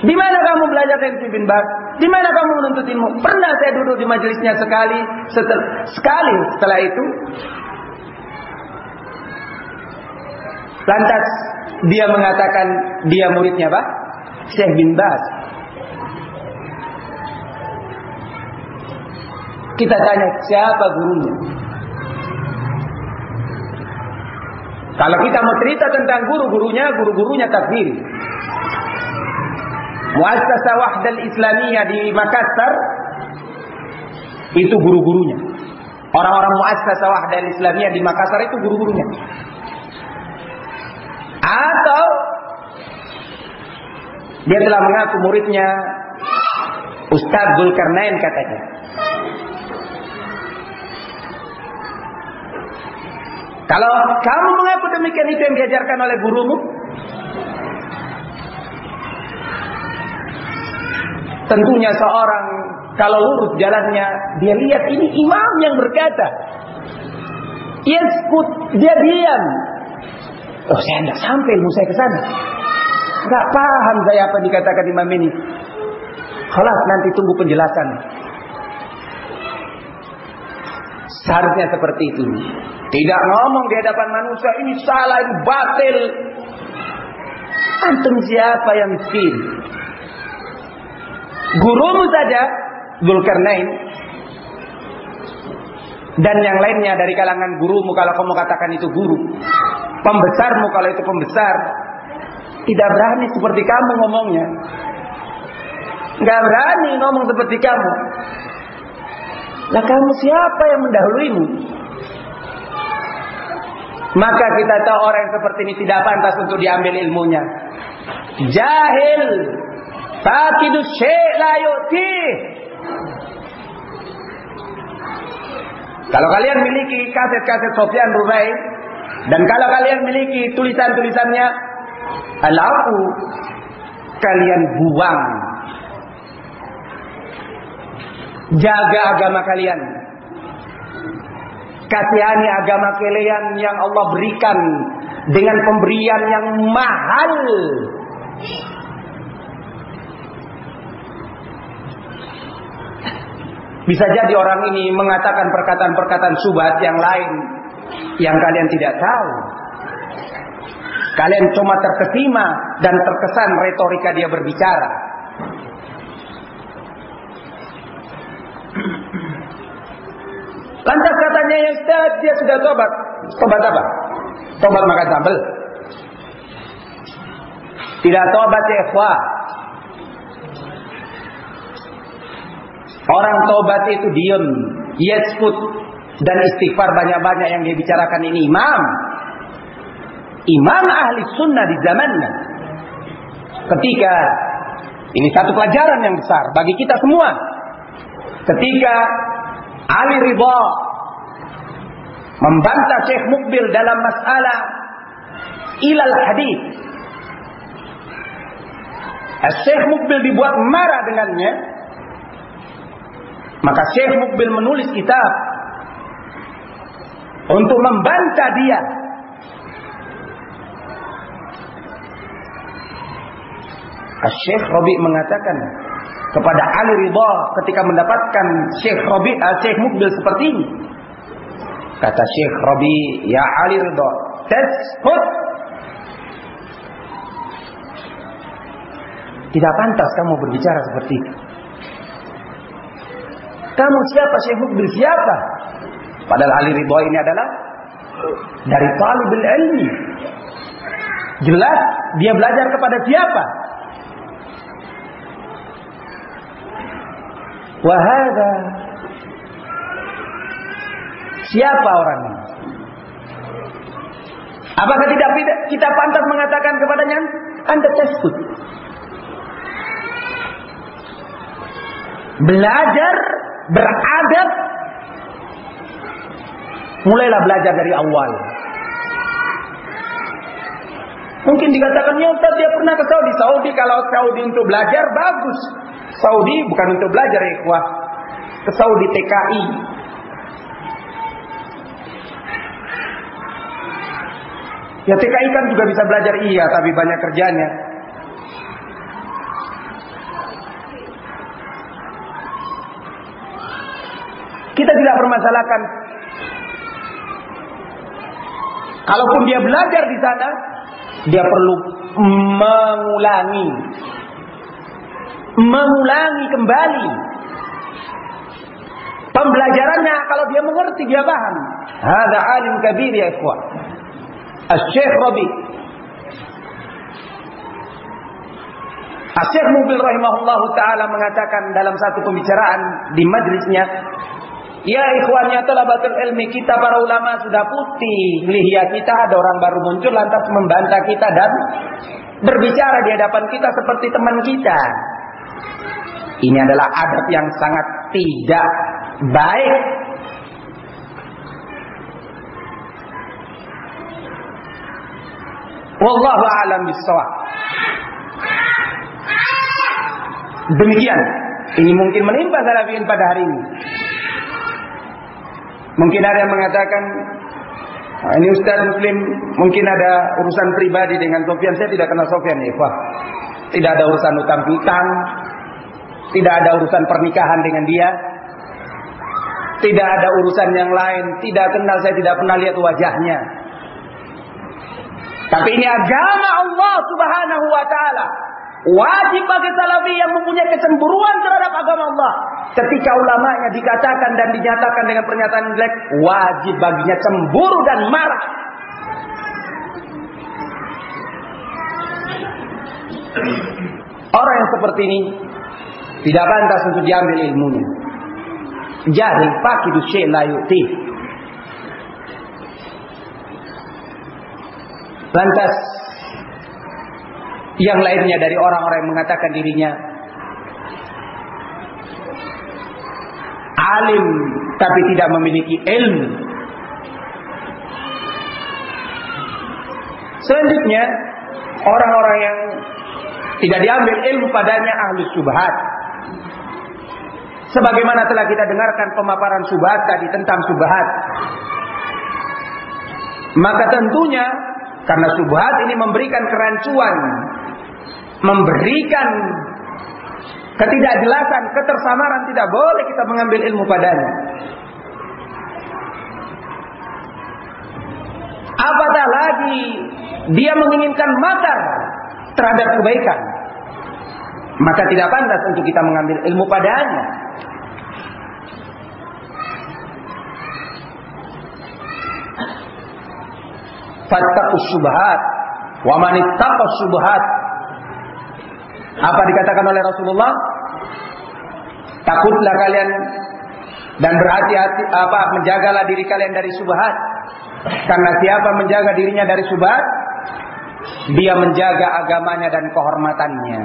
Di mana kamu belajar dengan bin Bas? Di mana kamu menuntut ilmu? Pernah saya duduk di majelisnya sekali, setel, sekali setelah itu. Lantas dia mengatakan dia muridnya Pak Syekh bin Bas. Kita tanya siapa gurunya? Kalau kita mau cerita tentang guru-gurunya, guru-gurunya takbir. Muassasah Wahdal Islamiyah di Makassar itu guru-gurunya. Orang-orang Muassasah Wahdal Islamiyah di Makassar itu guru-gurunya. Atau dia telah mengaku muridnya Ustadz Zulkarnain katanya. Kalau kamu mengaku demikian itu yang diajarkan oleh gurumu, Tentunya seorang kalau lurus jalannya, dia lihat ini imam yang berkata. Yaskut, dia diam. Oh saya tidak sampai ilmu saya ke sana. Gak paham saya apa dikatakan imam ini. Kalau nanti tunggu penjelasan. Seharusnya seperti itu. Tidak ngomong di hadapan manusia ini salah, ini batil. Antum siapa yang miskin? Gurumu saja Zulkarnain dan yang lainnya dari kalangan gurumu kalau kamu katakan itu guru. Pembesarmu kalau itu pembesar tidak berani seperti kamu ngomongnya. Enggak berani ngomong seperti kamu. Lah kamu siapa yang mendahuluimu? Maka kita tahu orang yang seperti ini tidak pantas untuk diambil ilmunya. Jahil Fakidu syai' la. Kalau kalian miliki kaset-kaset Sofyan Rubai dan kalau kalian miliki tulisan-tulisannya alafu kalian buang. Jaga agama kalian. Kasihani agama kalian yang Allah berikan dengan pemberian yang mahal. Bisa jadi orang ini mengatakan perkataan-perkataan subhat yang lain yang kalian tidak tahu. Kalian cuma terkesima dan terkesan retorika dia berbicara. Lantas katanya ya Ustaz, dia sudah tobat. Tobat apa? Tobat makan sambal. Tidak tobat ya ikhwah. Orang tobat itu diem, yeskut dan istighfar banyak-banyak yang dia bicarakan ini imam. Imam ahli sunnah di zamannya. Ketika ini satu pelajaran yang besar bagi kita semua. Ketika Ali Ridha membantah Syekh Mukbil dalam masalah ilal hadis. Syekh Mukbil dibuat marah dengannya. Maka Syekh Mukbil menulis kitab untuk membantah dia. Syekh Robi mengatakan kepada Ali Ridha ketika mendapatkan Syekh Rabi uh, Syekh Mukbil seperti ini. Kata Syekh Rabi, "Ya Ali Ridha, taskut." Tidak pantas kamu berbicara seperti itu. Kamu siapa Syekh Mukbil siapa? Padahal Ali Ridha ini adalah dari talibul ilmi. Jelas dia belajar kepada siapa? Wahada. Siapa orang ini? Apakah tidak kita pantas mengatakan kepadanya, Anda teskut. Belajar, beradab, mulailah belajar dari awal. Mungkin dikatakan, ya Ustaz dia pernah ke Saudi. Saudi kalau Saudi untuk belajar, bagus. Saudi bukan untuk belajar ya ikhwah. Ke Saudi TKI. Ya TKI kan juga bisa belajar iya, tapi banyak kerjanya. Kita tidak permasalahkan. Kalaupun dia belajar di sana, dia perlu mengulangi mengulangi kembali. Pembelajarannya kalau dia mengerti dia paham. Ada alim kabir ya ikhwah. Syekh Rabi. Syekh Mubil rahimahullah taala mengatakan dalam satu pembicaraan di majlisnya Ya ikhwannya talabatul ilmi kita para ulama sudah putih lihya kita ada orang baru muncul lantas membantah kita dan berbicara di hadapan kita seperti teman kita. Ini adalah adab yang sangat tidak baik. Wallahu a'lam bishawab. Demikian. Ini mungkin menimpa salafiyin pada hari ini. Mungkin ada yang mengatakan Nah, ini Ustaz Muslim mungkin ada urusan pribadi dengan Sofian. Saya tidak kenal Sofian ya. Tidak ada urusan utang piutang, tidak ada urusan pernikahan dengan dia. Tidak ada urusan yang lain, tidak kenal saya tidak pernah lihat wajahnya. Tapi ini agama Allah Subhanahu wa taala. Wajib bagi salafi yang mempunyai kecemburuan terhadap agama Allah. Ketika ulamanya dikatakan dan dinyatakan dengan pernyataan jelek, wajib baginya cemburu dan marah. Orang yang seperti ini tidak pantas untuk diambil ilmunya. Jahil fakidu syai la yu'ti. Lantas yang lainnya dari orang-orang yang mengatakan dirinya alim tapi tidak memiliki ilmu. Selanjutnya orang-orang yang tidak diambil ilmu padanya ahli subhat. Sebagaimana telah kita dengarkan pemaparan subhat tadi tentang subhat. Maka tentunya karena subhat ini memberikan kerancuan, memberikan ketidakjelasan, ketersamaran tidak boleh kita mengambil ilmu padanya. Apatah lagi dia menginginkan makar terhadap kebaikan. Maka tidak pantas untuk kita mengambil ilmu padanya. Fattakus subhat wa man subhat. Apa dikatakan oleh Rasulullah? Takutlah kalian dan berhati-hati apa menjagalah diri kalian dari subhat. Karena siapa menjaga dirinya dari subhat, dia menjaga agamanya dan kehormatannya.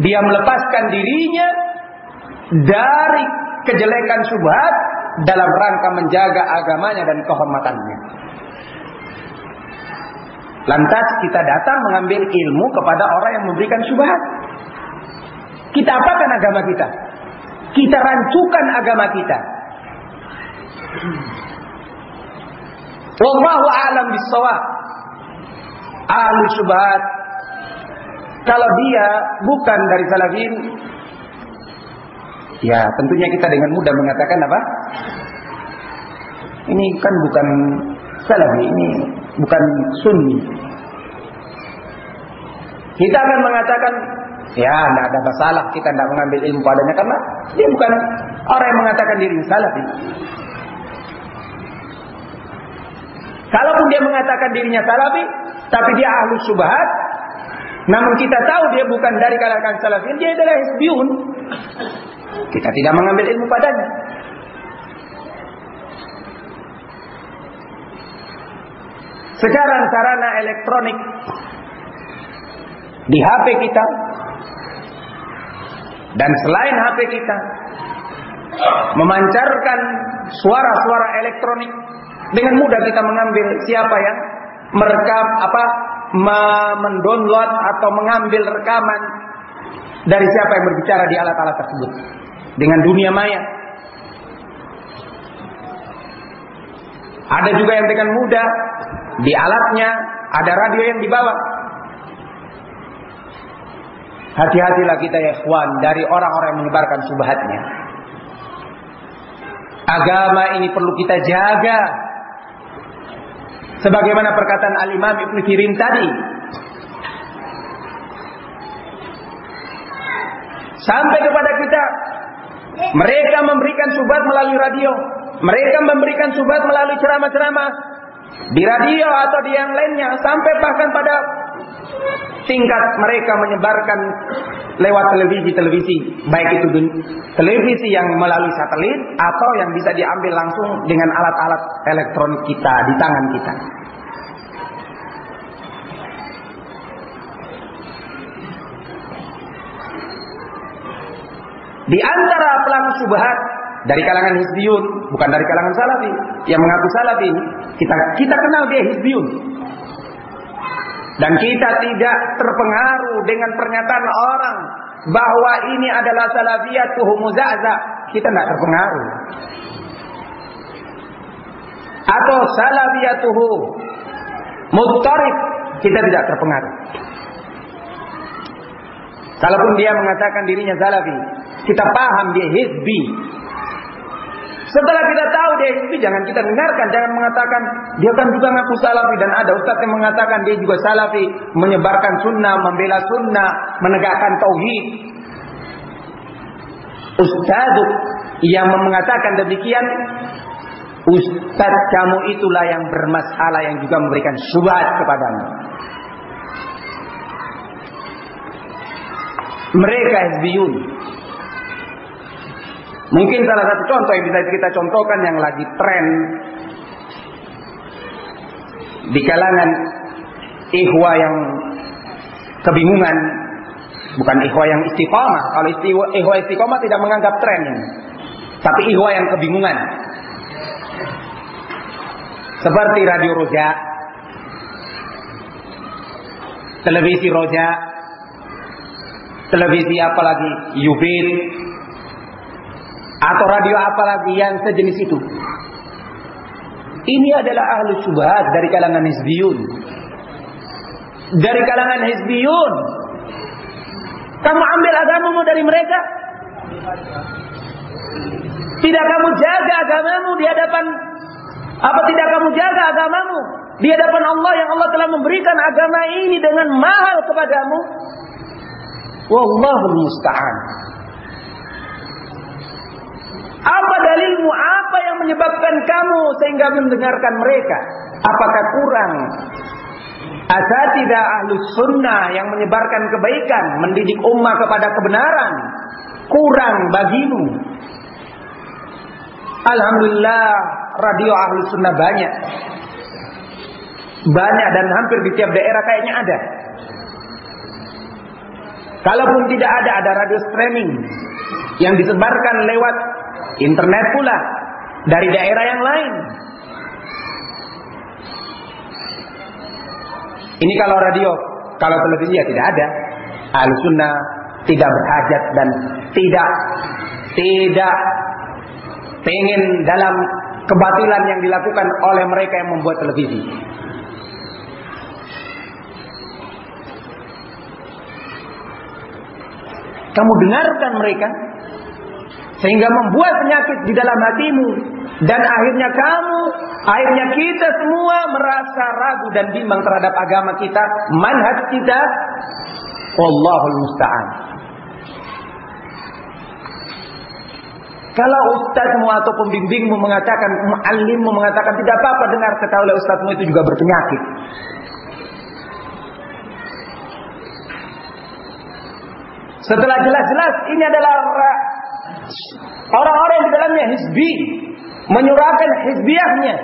Dia melepaskan dirinya dari kejelekan subhat dalam rangka menjaga agamanya dan kehormatannya. Lantas kita datang mengambil ilmu kepada orang yang memberikan subhat. Kita apakan agama kita? Kita rancukan agama kita. Wallahu a'lam bisawab. Ahli subhat kalau dia bukan dari salafin ya tentunya kita dengan mudah mengatakan apa? Ini kan bukan salafi, ini bukan sunni. Kita akan mengatakan ya tidak ada masalah kita tidak mengambil ilmu padanya karena dia bukan orang yang mengatakan diri salafi. Kalaupun dia mengatakan dirinya salafi, tapi dia ahlu subhat, namun kita tahu dia bukan dari kalangan salafin, dia adalah hisbiun. Kita tidak mengambil ilmu padanya. Sekarang sarana elektronik di HP kita dan selain HP kita memancarkan suara-suara elektronik dengan mudah kita mengambil siapa yang merekam apa mendownload atau mengambil rekaman dari siapa yang berbicara di alat-alat tersebut dengan dunia maya. Ada juga yang dengan mudah di alatnya ada radio yang dibawa. Hati-hatilah kita ya ikhwan dari orang-orang yang menyebarkan subhatnya. Agama ini perlu kita jaga Sebagaimana perkataan Al-Imam Ibn tadi. Sampai kepada kita. Mereka memberikan subat melalui radio. Mereka memberikan subat melalui ceramah-ceramah. Di radio atau di yang lainnya. Sampai bahkan pada tingkat mereka menyebarkan lewat televisi-televisi, baik itu televisi yang melalui satelit atau yang bisa diambil langsung dengan alat-alat elektronik kita di tangan kita. Di antara pelaku subhat dari kalangan hizbiyun, bukan dari kalangan salafi, yang mengaku salafi, kita kita kenal dia hizbiyun. Dan kita tidak terpengaruh dengan pernyataan orang bahwa ini adalah salafiyatuhu muzaza. Kita tidak terpengaruh. Atau salafiyatuhu muttarif. Kita tidak terpengaruh. Kalaupun dia mengatakan dirinya salafi, kita paham dia hizbi, setelah kita tahu dia itu jangan kita dengarkan, jangan mengatakan dia kan juga ngaku salafi. Dan ada ustaz yang mengatakan dia juga salafi, menyebarkan sunnah, membela sunnah, menegakkan tauhid. Ustaz yang mengatakan demikian, ustaz kamu itulah yang bermasalah yang juga memberikan syubhat kepadamu. Mereka hizbiyun Mungkin salah satu contoh yang bisa kita contohkan yang lagi tren di kalangan ikhwa yang kebingungan bukan ikhwa yang istiqomah. Kalau ikhwa istiqomah tidak menganggap tren tapi ikhwa yang kebingungan. Seperti radio roja televisi roja televisi apalagi Yubin atau radio apa lagi yang sejenis itu. Ini adalah ahlu syubhat dari kalangan hizbiyun. Dari kalangan hizbiyun. Kamu ambil agamamu dari mereka? Tidak kamu jaga agamamu di hadapan apa tidak kamu jaga agamamu di hadapan Allah yang Allah telah memberikan agama ini dengan mahal kepadamu? Wallahu musta'an. Apa dalilmu? Apa yang menyebabkan kamu sehingga mendengarkan mereka? Apakah kurang asatidah ahlus sunnah yang menyebarkan kebaikan, mendidik ummah kepada kebenaran, kurang bagimu. Alhamdulillah radio ahlus sunnah banyak. Banyak dan hampir di tiap daerah kayaknya ada. Kalaupun tidak ada, ada radio streaming yang disebarkan lewat internet pula dari daerah yang lain. Ini kalau radio, kalau televisi ya tidak ada. Al sunnah tidak berhajat dan tidak tidak pengen dalam kebatilan yang dilakukan oleh mereka yang membuat televisi. Kamu dengarkan mereka sehingga membuat penyakit di dalam hatimu dan akhirnya kamu, akhirnya kita semua merasa ragu dan bimbang terhadap agama kita, manhaj kita. Wallahul musta'an. Kalau ustazmu atau pembimbingmu mengatakan, muallimmu mengatakan tidak apa-apa dengar kata oleh ustazmu itu juga berpenyakit. Setelah jelas-jelas ini adalah orang-orang di dalamnya hizbi, menyurahkan hizbiyahnya.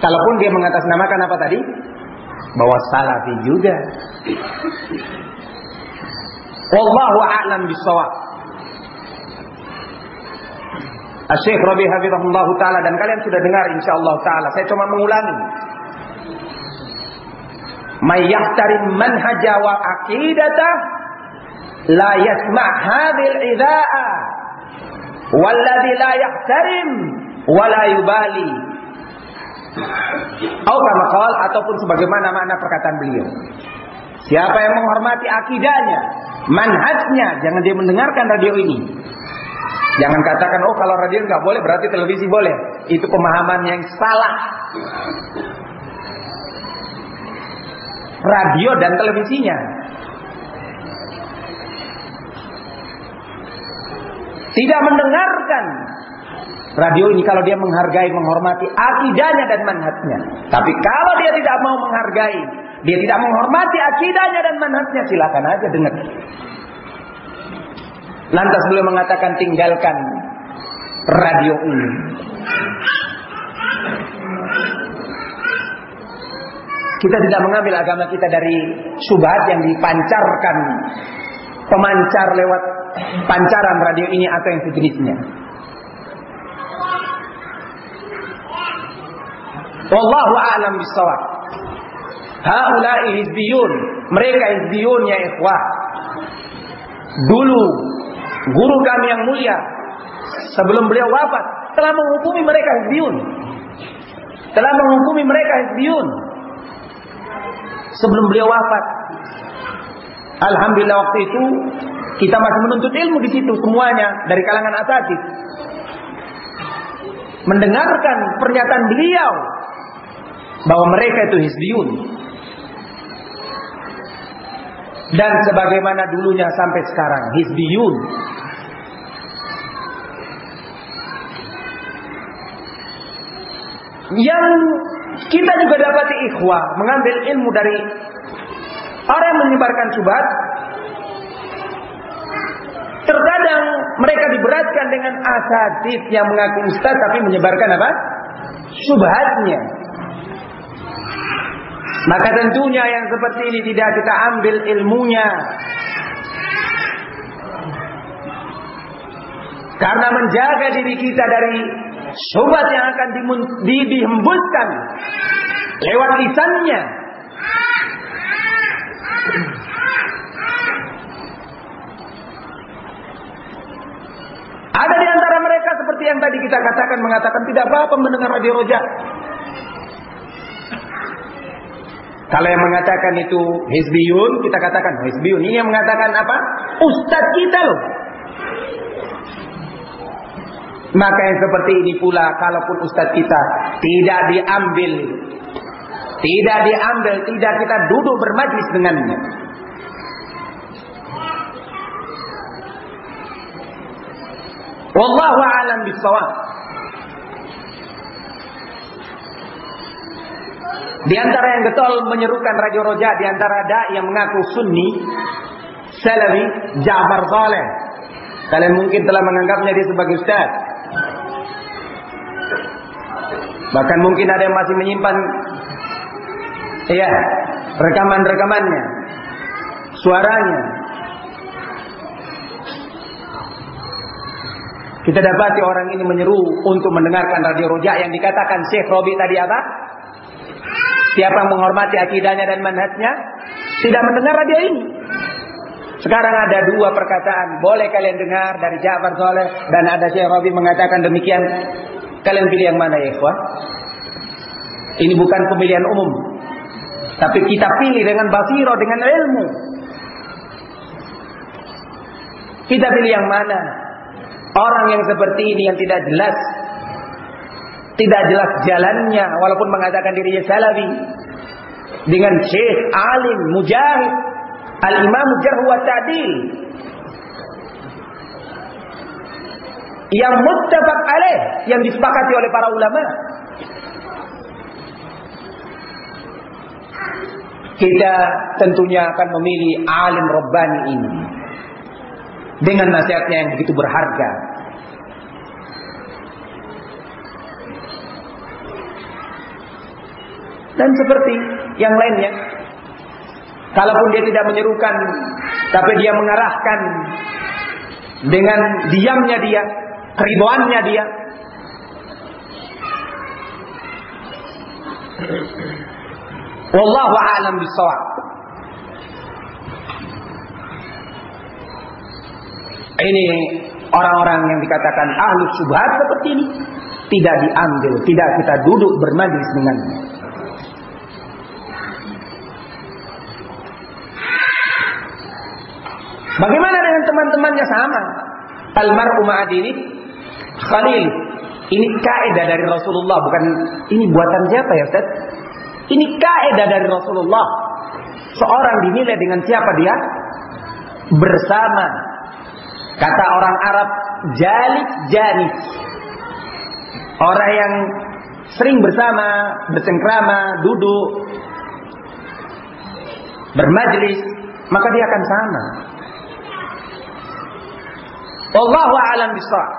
Kalaupun dia mengatasnamakan apa tadi? Bahwa salafi juga. Wallahu a'lam bisawab. Syekh Rabi Hafizahullah Ta'ala dan kalian sudah dengar insyaAllah Ta'ala. Saya cuma mengulangi. May yahtarim manhaja wa aqidatah la yasma' idha'a walladhi la yahtarim wa la yubali. Atau ataupun sebagaimana makna perkataan beliau. Siapa yang menghormati akidahnya manhajnya jangan dia mendengarkan radio ini. Jangan katakan oh kalau radio nggak boleh berarti televisi boleh. Itu pemahaman yang salah. Radio dan televisinya Tidak mendengarkan radio ini kalau dia menghargai, menghormati akidahnya dan manhajnya. Tapi kalau dia tidak mau menghargai, dia tidak menghormati akidahnya dan manhajnya, silakan aja dengar. Lantas beliau mengatakan tinggalkan radio ini. Kita tidak mengambil agama kita dari subhat yang dipancarkan pemancar lewat pancaran radio ini atau yang sejenisnya. Wallahu a'lam bisawab. Haula'i hizbiyun. Mereka hizbiyun ya ikhwah. Dulu guru kami yang mulia sebelum beliau wafat telah menghukumi mereka hizbiyun. Telah menghukumi mereka hizbiyun. Sebelum beliau wafat. Alhamdulillah waktu itu kita masih menuntut ilmu di situ semuanya dari kalangan asatid. Mendengarkan pernyataan beliau bahwa mereka itu hizbiyun. Dan sebagaimana dulunya sampai sekarang hizbiyun. Yang kita juga dapat ikhwah mengambil ilmu dari orang yang menyebarkan subhat Terkadang mereka diberatkan dengan asadid yang mengaku ustaz tapi menyebarkan apa? Subhatnya. Maka tentunya yang seperti ini tidak kita ambil ilmunya. Karena menjaga diri kita dari subhat yang akan dihembuskan lewat lisannya. Ada di antara mereka seperti yang tadi kita katakan mengatakan tidak apa-apa mendengar radio roja. Kalau yang mengatakan itu Hizbiyun, kita katakan Hizbiyun. Ini yang mengatakan apa? Ustadz kita loh. Maka yang seperti ini pula, kalaupun ustadz kita tidak diambil, tidak diambil, tidak kita duduk bermajlis dengannya. Wallahu a'lam bishawab. Di antara yang getol menyerukan Radio Roja di antara da yang mengaku Sunni, Salafi, Ja'far Saleh. Kalian mungkin telah menganggapnya dia sebagai ustaz. Bahkan mungkin ada yang masih menyimpan iya, rekaman-rekamannya, suaranya. Kita dapati orang ini menyeru untuk mendengarkan radio rojak yang dikatakan Syekh Robi tadi apa? Siapa menghormati akidahnya dan manhajnya tidak mendengar radio ini. Sekarang ada dua perkataan, boleh kalian dengar dari Ja'far Soleh dan ada Syekh Robi mengatakan demikian. Kalian pilih yang mana ya, ikhwah? Ini bukan pemilihan umum. Tapi kita pilih dengan basiro, dengan ilmu. Kita pilih yang mana? Orang yang seperti ini yang tidak jelas. Tidak jelas jalannya walaupun mengatakan dirinya salafi. Dengan syekh alim mujahid al-imam jarh wa ta'dil. Yang muttafaq alaih yang disepakati oleh para ulama. Kita tentunya akan memilih alim rabbani ini dengan nasihatnya yang begitu berharga dan seperti yang lainnya. Kalaupun dia tidak menyerukan, tapi dia mengarahkan dengan diamnya dia, keribuannya dia. [clears throat] Wallahu a'lam bishawab. Ini orang-orang yang dikatakan ahlu subhat seperti ini tidak diambil, tidak kita duduk bermajlis dengannya. Bagaimana dengan teman-temannya sama? Almarhum ma'adini khalil. Ini kaidah dari Rasulullah, bukan ini buatan siapa ya Ustaz? Ini kaidah dari Rasulullah. Seorang dinilai dengan siapa dia? Bersama. Kata orang Arab, jalik janis. Orang yang sering bersama, bercengkrama, duduk, bermajlis, maka dia akan sama. Wallahu a'lam bishawab.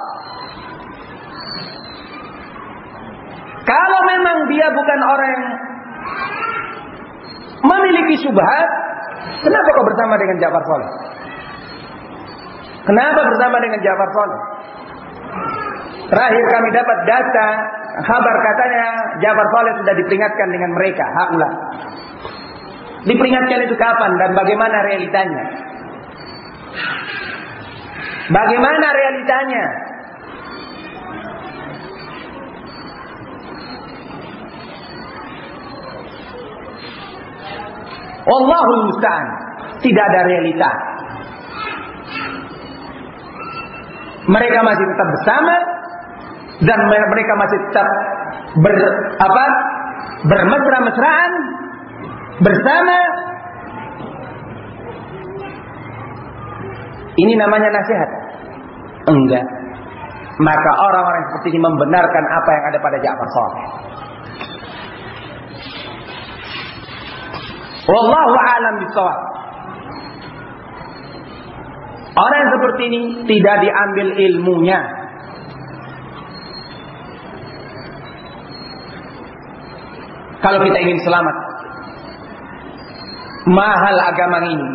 Kalau memang dia bukan orang yang memiliki subhat, kenapa kau bersama dengan Ja'far Soleh? Kenapa bersama dengan Ja'far Soleh? Terakhir kami dapat data kabar katanya Ja'far Soleh sudah diperingatkan dengan mereka, haula. Diperingatkan itu kapan dan bagaimana realitanya? Bagaimana realitanya? Allahul musta'an. Tidak ada realita. Mereka masih tetap bersama dan mereka masih tetap ber apa? bermesra-mesraan bersama Ini namanya nasihat. Enggak. Maka orang-orang seperti ini membenarkan apa yang ada pada Ja'far Saleh. Wallahu a'lam bishawab. Orang yang seperti ini tidak diambil ilmunya. Kalau kita ingin selamat, mahal agama ini.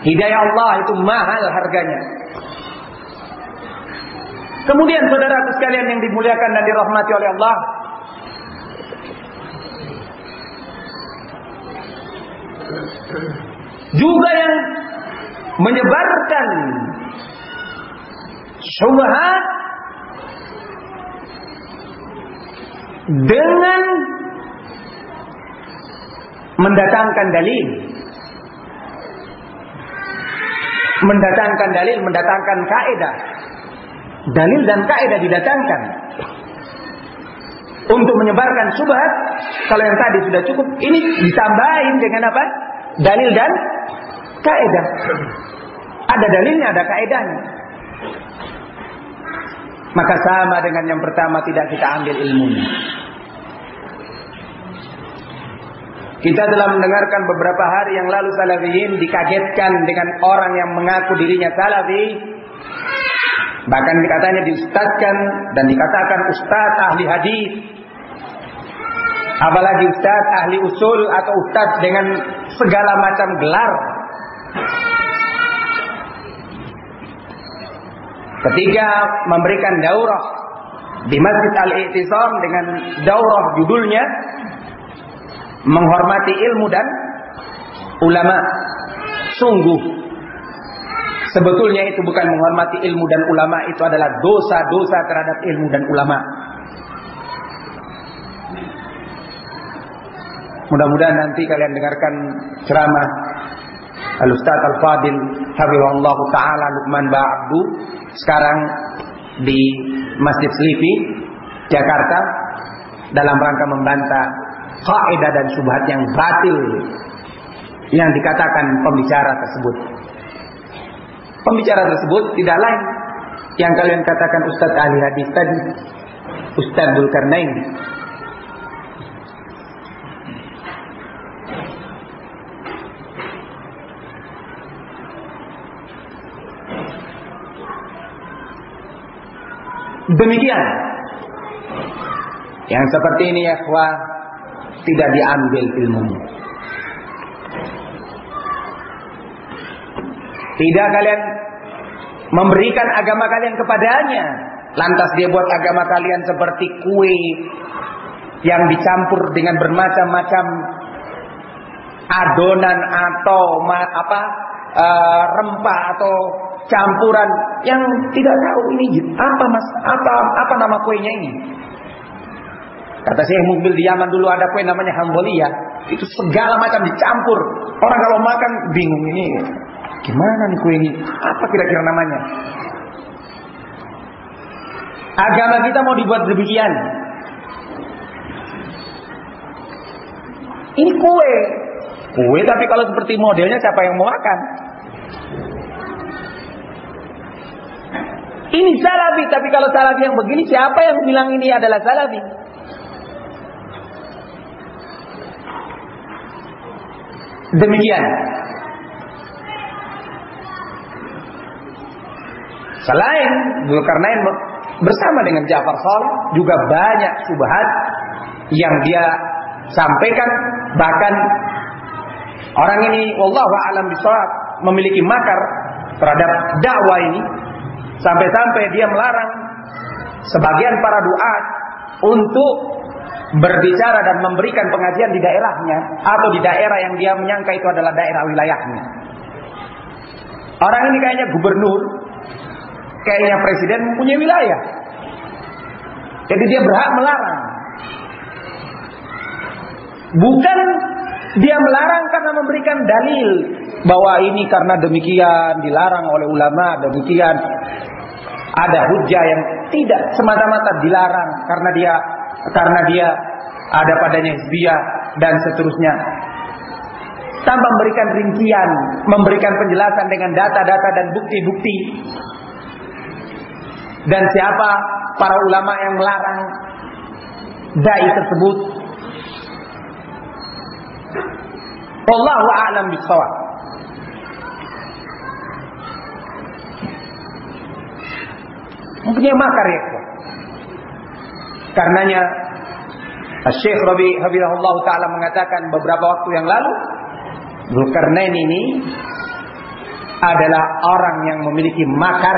Hidayah Allah itu mahal harganya. Kemudian saudara sekalian yang dimuliakan dan dirahmati oleh Allah, juga yang menyebarkan syubhat dengan mendatangkan dalil. Mendatangkan dalil mendatangkan kaidah dalil dan kaidah didatangkan. Untuk menyebarkan subhat kalau yang tadi sudah cukup ini ditambahin dengan apa? Dalil dan kaidah ada dalilnya ada kaidahnya maka sama dengan yang pertama tidak kita ambil ilmunya Kita telah mendengarkan beberapa hari yang lalu salafiyin dikagetkan dengan orang yang mengaku dirinya salafi. Bahkan dikatanya diustadkan dan dikatakan ustaz ahli hadis. Apalagi ustaz ahli usul atau ustaz dengan segala macam gelar. Ketika memberikan daurah di Masjid Al-I'tisam dengan daurah judulnya menghormati ilmu dan ulama. Sungguh sebetulnya itu bukan menghormati ilmu dan ulama, itu adalah dosa-dosa terhadap ilmu dan ulama. Mudah-mudahan nanti kalian dengarkan ceramah Al-Ustaz Al-Fadil Habibullah Ta'ala Lukman Ba'abdu sekarang di Masjid Selipi Jakarta dalam rangka membantah kaidah dan subhat yang batil yang dikatakan pembicara tersebut. Pembicara tersebut tidak lain yang kalian katakan Ustadz ahli hadis tadi, Ustadz Zulkarnain. Demikian. Yang seperti ini ya, tidak diambil ilmunya. Tidak kalian memberikan agama kalian kepadanya. Lantas dia buat agama kalian seperti kue yang dicampur dengan bermacam-macam adonan atau apa uh, rempah atau campuran yang tidak tahu ini apa mas apa apa nama kuenya ini Kata saya mobil di Yaman dulu ada kue namanya hambolia. Itu segala macam dicampur. Orang kalau makan bingung ini. Gimana nih kue ini? Apa kira-kira namanya? Agama kita mau dibuat demikian. Ini kue. Kue tapi kalau seperti modelnya siapa yang mau makan? Ini salafi, tapi kalau salafi yang begini siapa yang bilang ini adalah salafi? Demikian. Selain Zulkarnain bersama dengan Ja'far Saleh juga banyak subhat yang dia sampaikan bahkan orang ini wallahu alam bisawab memiliki makar terhadap dakwah ini sampai-sampai dia melarang sebagian para duat untuk berbicara dan memberikan pengajian di daerahnya atau di daerah yang dia menyangka itu adalah daerah wilayahnya. Orang ini kayaknya gubernur, kayaknya presiden punya wilayah. Jadi dia berhak melarang. Bukan dia melarang karena memberikan dalil bahwa ini karena demikian dilarang oleh ulama, demikian ada hujah yang tidak semata-mata dilarang karena dia karena dia ada padanya hizbiyah dan seterusnya. Tanpa memberikan rincian, memberikan penjelasan dengan data-data dan bukti-bukti. Dan siapa para ulama yang melarang dai tersebut? Wallahu a'lam bishawab. Mempunyai makar ya. Karenanya Syekh Rabi Habibullah Ta'ala mengatakan beberapa waktu yang lalu Zulkarnain ini adalah orang yang memiliki makar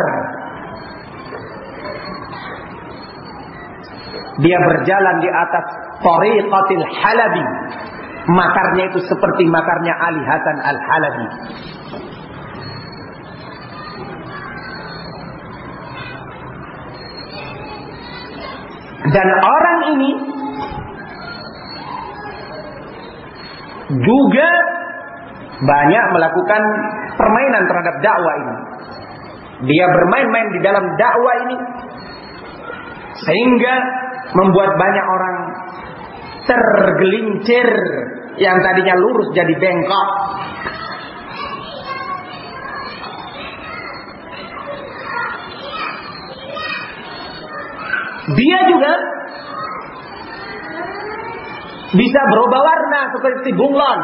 Dia berjalan di atas Tariqatil Halabi Makarnya itu seperti makarnya Ali Hasan Al-Halabi Dan orang ini juga banyak melakukan permainan terhadap dakwah ini. Dia bermain-main di dalam dakwah ini sehingga membuat banyak orang tergelincir yang tadinya lurus jadi bengkok. Dia juga bisa berubah warna seperti bunglon.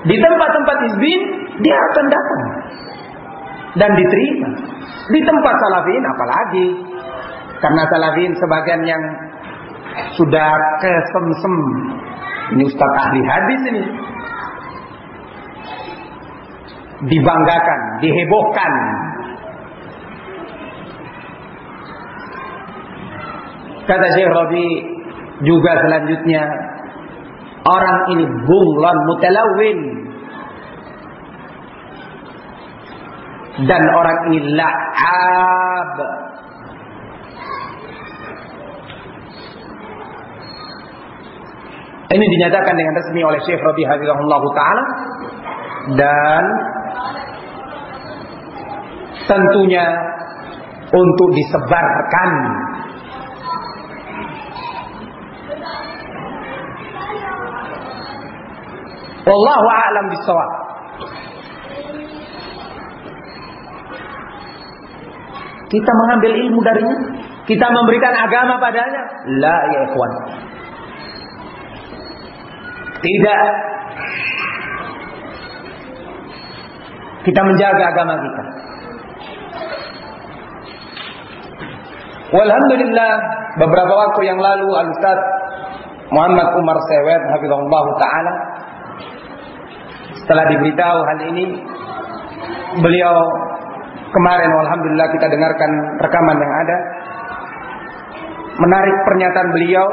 Di tempat-tempat izbin dia akan datang dan diterima. Di tempat salafin apalagi karena salafin sebagian yang sudah kesemsem. Ini ustaz ahli hadis ini. Dibanggakan, dihebohkan. Kata Syekh Rabi juga selanjutnya orang ini bunglon mutalawin. Dan orang ini la'ab ini dinyatakan dengan resmi oleh Syekh Rabi Hafizahullah Ta'ala dan tentunya untuk disebarkan Wallahu a'lam bisawab. Kita mengambil ilmu darinya, kita memberikan agama padanya. La ya ikhwan. Tidak. Kita menjaga agama kita. Walhamdulillah beberapa waktu yang lalu Al-Ustaz Muhammad Umar Sewet Hafizahullah Ta'ala setelah diberitahu hal ini, beliau kemarin alhamdulillah kita dengarkan rekaman yang ada menarik pernyataan beliau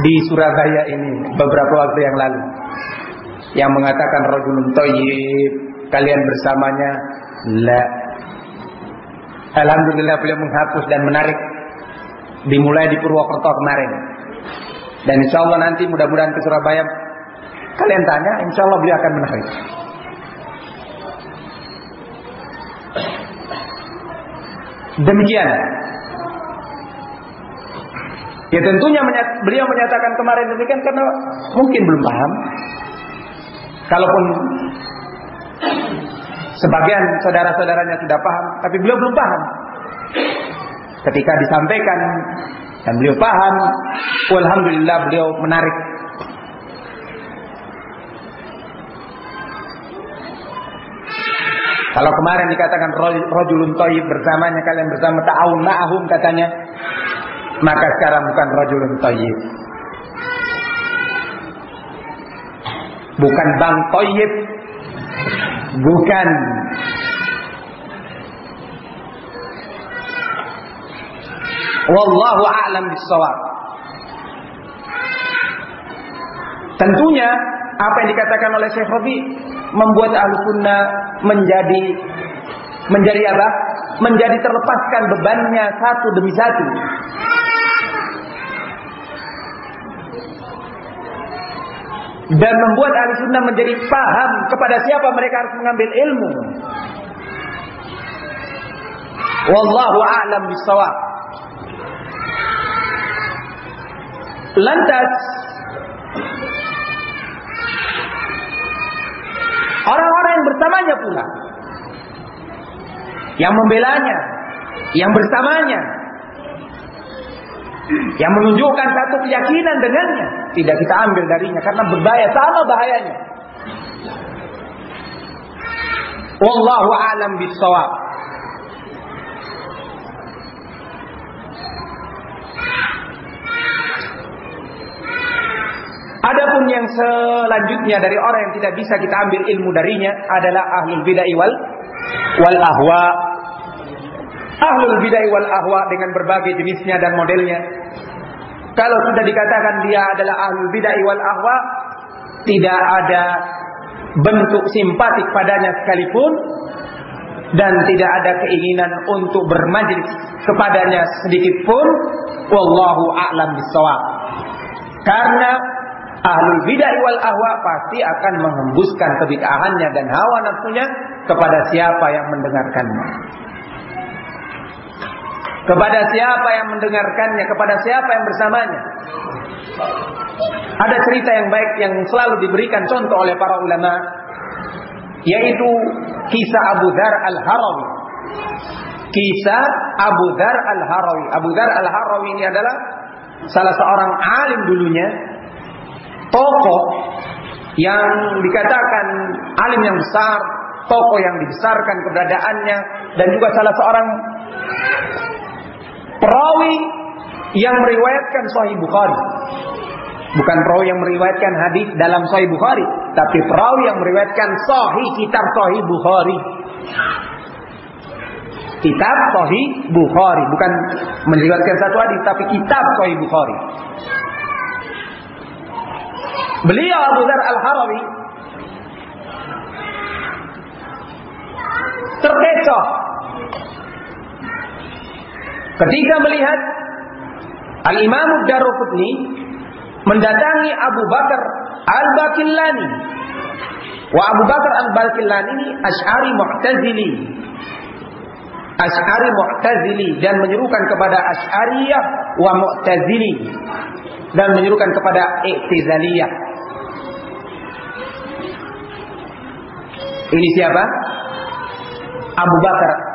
di Surabaya ini beberapa waktu yang lalu yang mengatakan rajulun thayyib kalian bersamanya la Alhamdulillah beliau menghapus dan menarik dimulai di Purwokerto kemarin dan insya Allah nanti mudah-mudahan ke Surabaya Kalian tanya, insya Allah beliau akan menarik. Demikian. Ya tentunya beliau menyatakan kemarin demikian karena mungkin belum paham. Kalaupun sebagian saudara-saudaranya sudah paham, tapi beliau belum paham. Ketika disampaikan dan beliau paham, alhamdulillah beliau menarik Kalau kemarin dikatakan rojulun toyib bersamanya kalian bersama ta'awun ma'ahum katanya. Maka sekarang bukan rojulun toyib. Bukan bang toyib. Bukan. Wallahu a'lam bisawab. Tentunya apa yang dikatakan oleh Syekh Rabi membuat ahlu sunnah menjadi menjadi apa? Menjadi terlepaskan bebannya satu demi satu. Dan membuat ahli sunnah menjadi paham kepada siapa mereka harus mengambil ilmu. Wallahu a'lam bisawab. Lantas Orang-orang yang bersamanya pula. Yang membelanya. Yang bersamanya. Yang menunjukkan satu keyakinan dengannya. Tidak kita ambil darinya. Karena berbahaya. Sama bahayanya. Wallahu alam bisawab. Adapun yang selanjutnya dari orang yang tidak bisa kita ambil ilmu darinya adalah ahlul bid'ah wal wal ahwa. Ahlul bid'ah wal ahwa dengan berbagai jenisnya dan modelnya. Kalau sudah dikatakan dia adalah ahlul bid'ah wal ahwa, tidak ada bentuk simpatik padanya sekalipun dan tidak ada keinginan untuk bermajlis kepadanya sedikit pun wallahu a'lam bissawab karena ahlul bidah wal ahwa pasti akan menghembuskan kebid'ahannya dan hawa nafsunya kepada siapa yang mendengarkannya kepada siapa yang mendengarkannya kepada siapa yang bersamanya ada cerita yang baik yang selalu diberikan contoh oleh para ulama yaitu kisah Abu Dhar Al-Harawi. Kisah Abu Dhar Al-Harawi. Abu Dhar Al-Harawi ini adalah salah seorang alim dulunya, tokoh yang dikatakan alim yang besar, tokoh yang dibesarkan keberadaannya dan juga salah seorang perawi yang meriwayatkan Sahih Bukhari. Bukan perawi yang meriwayatkan hadis dalam Sahih Bukhari, tapi perawi yang meriwayatkan Sahih kitab Sahih Bukhari. Kitab Sahih Bukhari, bukan meriwayatkan satu hadis, tapi kitab Sahih Bukhari. Beliau Abu Dhar Al-Harawi terkecoh ketika melihat Al-Imam Daruqutni mendatangi Abu Bakar Al-Bakillani. Wa Abu Bakar Al-Bakillani ini Ash'ari Mu'tazili. Ash'ari Mu'tazili dan menyerukan kepada Ash'ariyah wa Mu'tazili dan menyerukan kepada I'tizaliyah. Ini siapa? Abu Bakar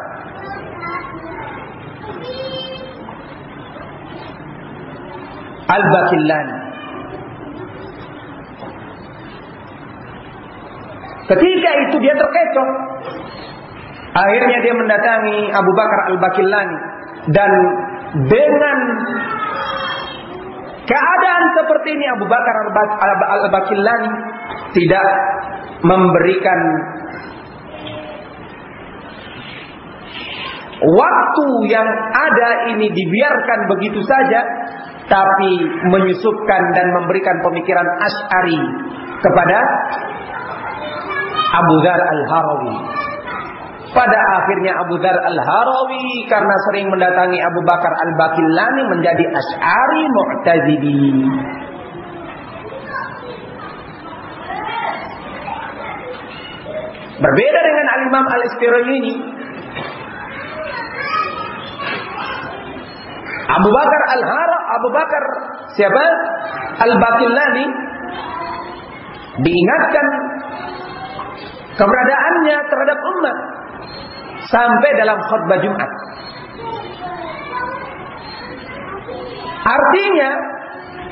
Al-Bakillani. Ketika itu dia terkecoh. Akhirnya dia mendatangi Abu Bakar Al-Bakillani dan dengan keadaan seperti ini Abu Bakar Al-Bakillani tidak memberikan waktu yang ada ini dibiarkan begitu saja tapi menyusupkan dan memberikan pemikiran Ash'ari kepada Abu Dhar Al-Harawi. Pada akhirnya Abu Dhar Al-Harawi karena sering mendatangi Abu Bakar Al-Bakillani menjadi Ash'ari Mu'tazili. Berbeda dengan Al-Imam Al-Istirayini. Abu Bakar Al-Hara, Abu Bakar siapa? Al-Bakillani diingatkan keberadaannya terhadap umat sampai dalam khutbah Jumat. Artinya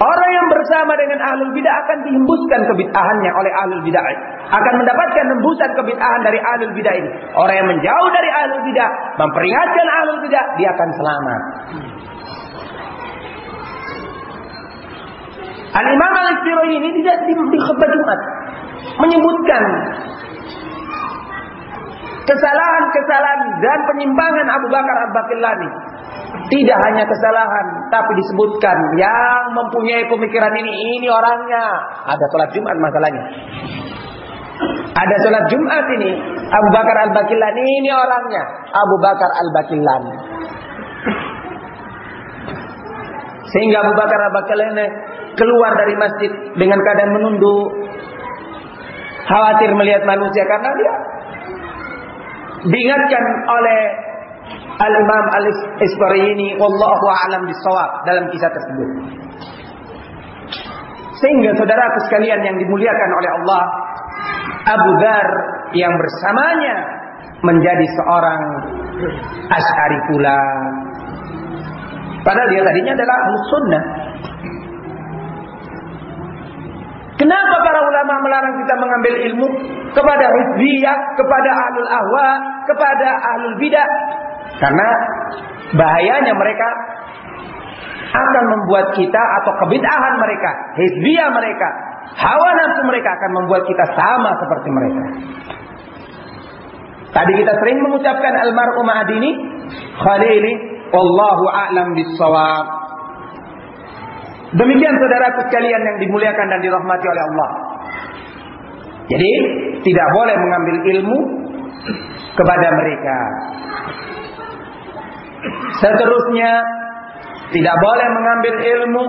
orang yang bersama dengan ahlul bidah akan dihembuskan kebid'ahannya oleh ahlul bidah. Akan mendapatkan hembusan kebid'ahan dari ahlul bidah ini. Orang yang menjauh dari ahlul bidah, memperingatkan ahlul bidah, dia akan selamat. Al-Imam Al-Siroi ini tidak di, di khutbah Jumat menyebutkan kesalahan-kesalahan dan penyimpangan Abu Bakar Al-Bakillani. Tidak hanya kesalahan, tapi disebutkan yang mempunyai pemikiran ini, ini orangnya. Ada sholat Jumat masalahnya. Ada sholat Jumat ini, Abu Bakar Al-Bakillani ini orangnya. Abu Bakar Al-Bakillani. Sehingga Abu Bakar Al-Bakillani keluar dari masjid dengan keadaan menunduk. Khawatir melihat manusia karena dia diingatkan oleh Al-Imam Al-Isbaraini wallahu a'lam bisawab dalam kisah tersebut. Sehingga saudara sekalian yang dimuliakan oleh Allah, Abu Dhar yang bersamanya menjadi seorang Ash'ari pula. Padahal dia tadinya adalah Sunnah. Kenapa para ulama melarang kita mengambil ilmu kepada hizbiyah, kepada ahlul ahwa, kepada ahlul bidah? Karena bahayanya mereka akan membuat kita atau kebid'ahan mereka, hizbiyah mereka, hawa nafsu mereka akan membuat kita sama seperti mereka. Tadi kita sering mengucapkan almarhum ma'adini khalili wallahu a'lam bissawab. Demikian saudara sekalian yang dimuliakan dan dirahmati oleh Allah. Jadi tidak boleh mengambil ilmu kepada mereka. Seterusnya tidak boleh mengambil ilmu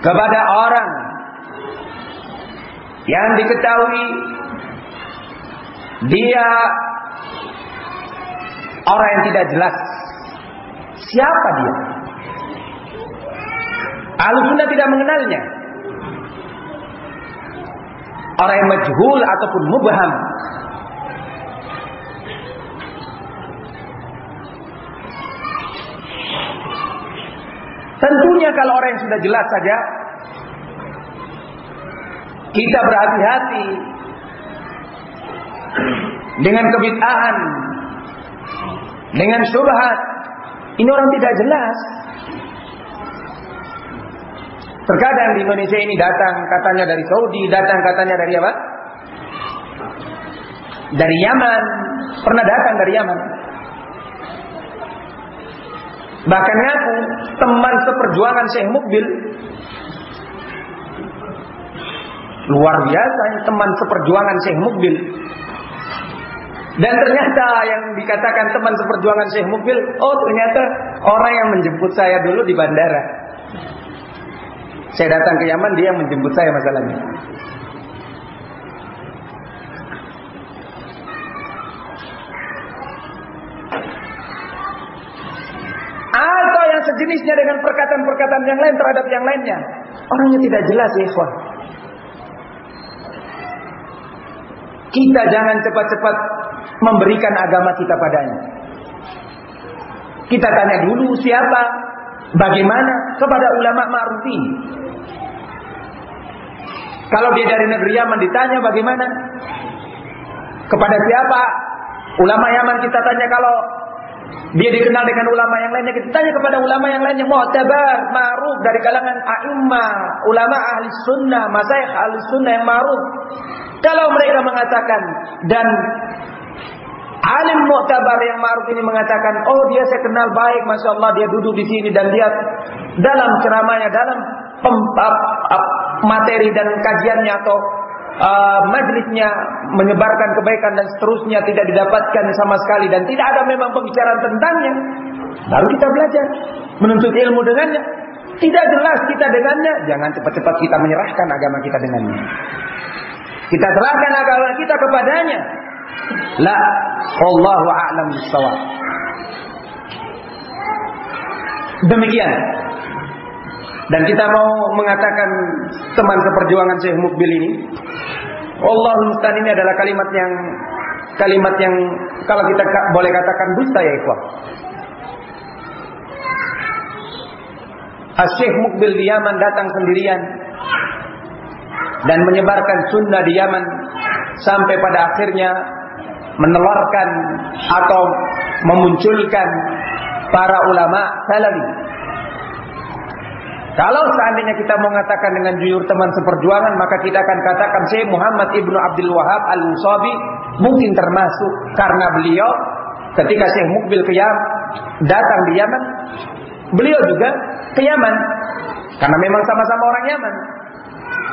kepada orang yang diketahui dia orang yang tidak jelas siapa dia. Al-Sunnah tidak mengenalnya. Orang yang majhul ataupun mubham Tentunya kalau orang yang sudah jelas saja kita berhati-hati dengan kebid'ahan, dengan syubhat. Ini orang tidak jelas. Terkadang di Indonesia ini datang katanya dari Saudi, datang katanya dari apa? Dari Yaman, pernah datang dari Yaman. Bahkan aku teman seperjuangan Syekh Mukbil luar biasa teman seperjuangan Syekh Mukbil. Dan ternyata yang dikatakan teman seperjuangan Syekh Mukbil, oh ternyata orang yang menjemput saya dulu di bandara. Saya datang ke Yaman, dia menjemput saya masalahnya. Atau yang sejenisnya dengan perkataan-perkataan yang lain terhadap yang lainnya. Orangnya tidak jelas ya ikhwan. Kita jangan cepat-cepat memberikan agama kita padanya. Kita tanya dulu siapa, bagaimana kepada ulama ma'rufin. Kalau dia dari negeri Yaman ditanya bagaimana? Kepada siapa? Ulama Yaman kita tanya kalau dia dikenal dengan ulama yang lainnya. Kita tanya kepada ulama yang lainnya. Mu'tabar, ma'ruf dari kalangan a'imah. Ulama ahli sunnah, masyayikh ahli sunnah yang ma'ruf. Kalau mereka mengatakan dan alim mu'tabar yang ma'ruf ini mengatakan, oh dia saya kenal baik, masya Allah dia duduk di sini dan dia dalam ceramahnya, dalam materi dan kajiannya atau uh, majlisnya menyebarkan kebaikan dan seterusnya tidak didapatkan sama sekali dan tidak ada memang pembicaraan tentangnya, baru kita belajar menuntut ilmu dengannya. Tidak jelas kita dengannya, jangan cepat-cepat kita menyerahkan agama kita dengannya. Kita serahkan agama kita kepadanya. La, Allahu a'lam bissawab. Demikian dan kita mau mengatakan teman seperjuangan Syekh Mukbil ini, Allah mustahil ini adalah kalimat yang kalimat yang kalau kita boleh katakan dusta ya ikhwah. Syekh Mukbil di Yaman datang sendirian dan menyebarkan sunnah di Yaman sampai pada akhirnya menelurkan atau memunculkan para ulama salafi kalau seandainya kita mengatakan dengan jujur teman seperjuangan, maka kita akan katakan Syekh Muhammad Ibnu Abdul Wahab Al-Musabi mungkin termasuk karena beliau ketika Syekh Mukbil ke Yaman, datang di Yaman, beliau juga ke Yaman karena memang sama-sama orang Yaman.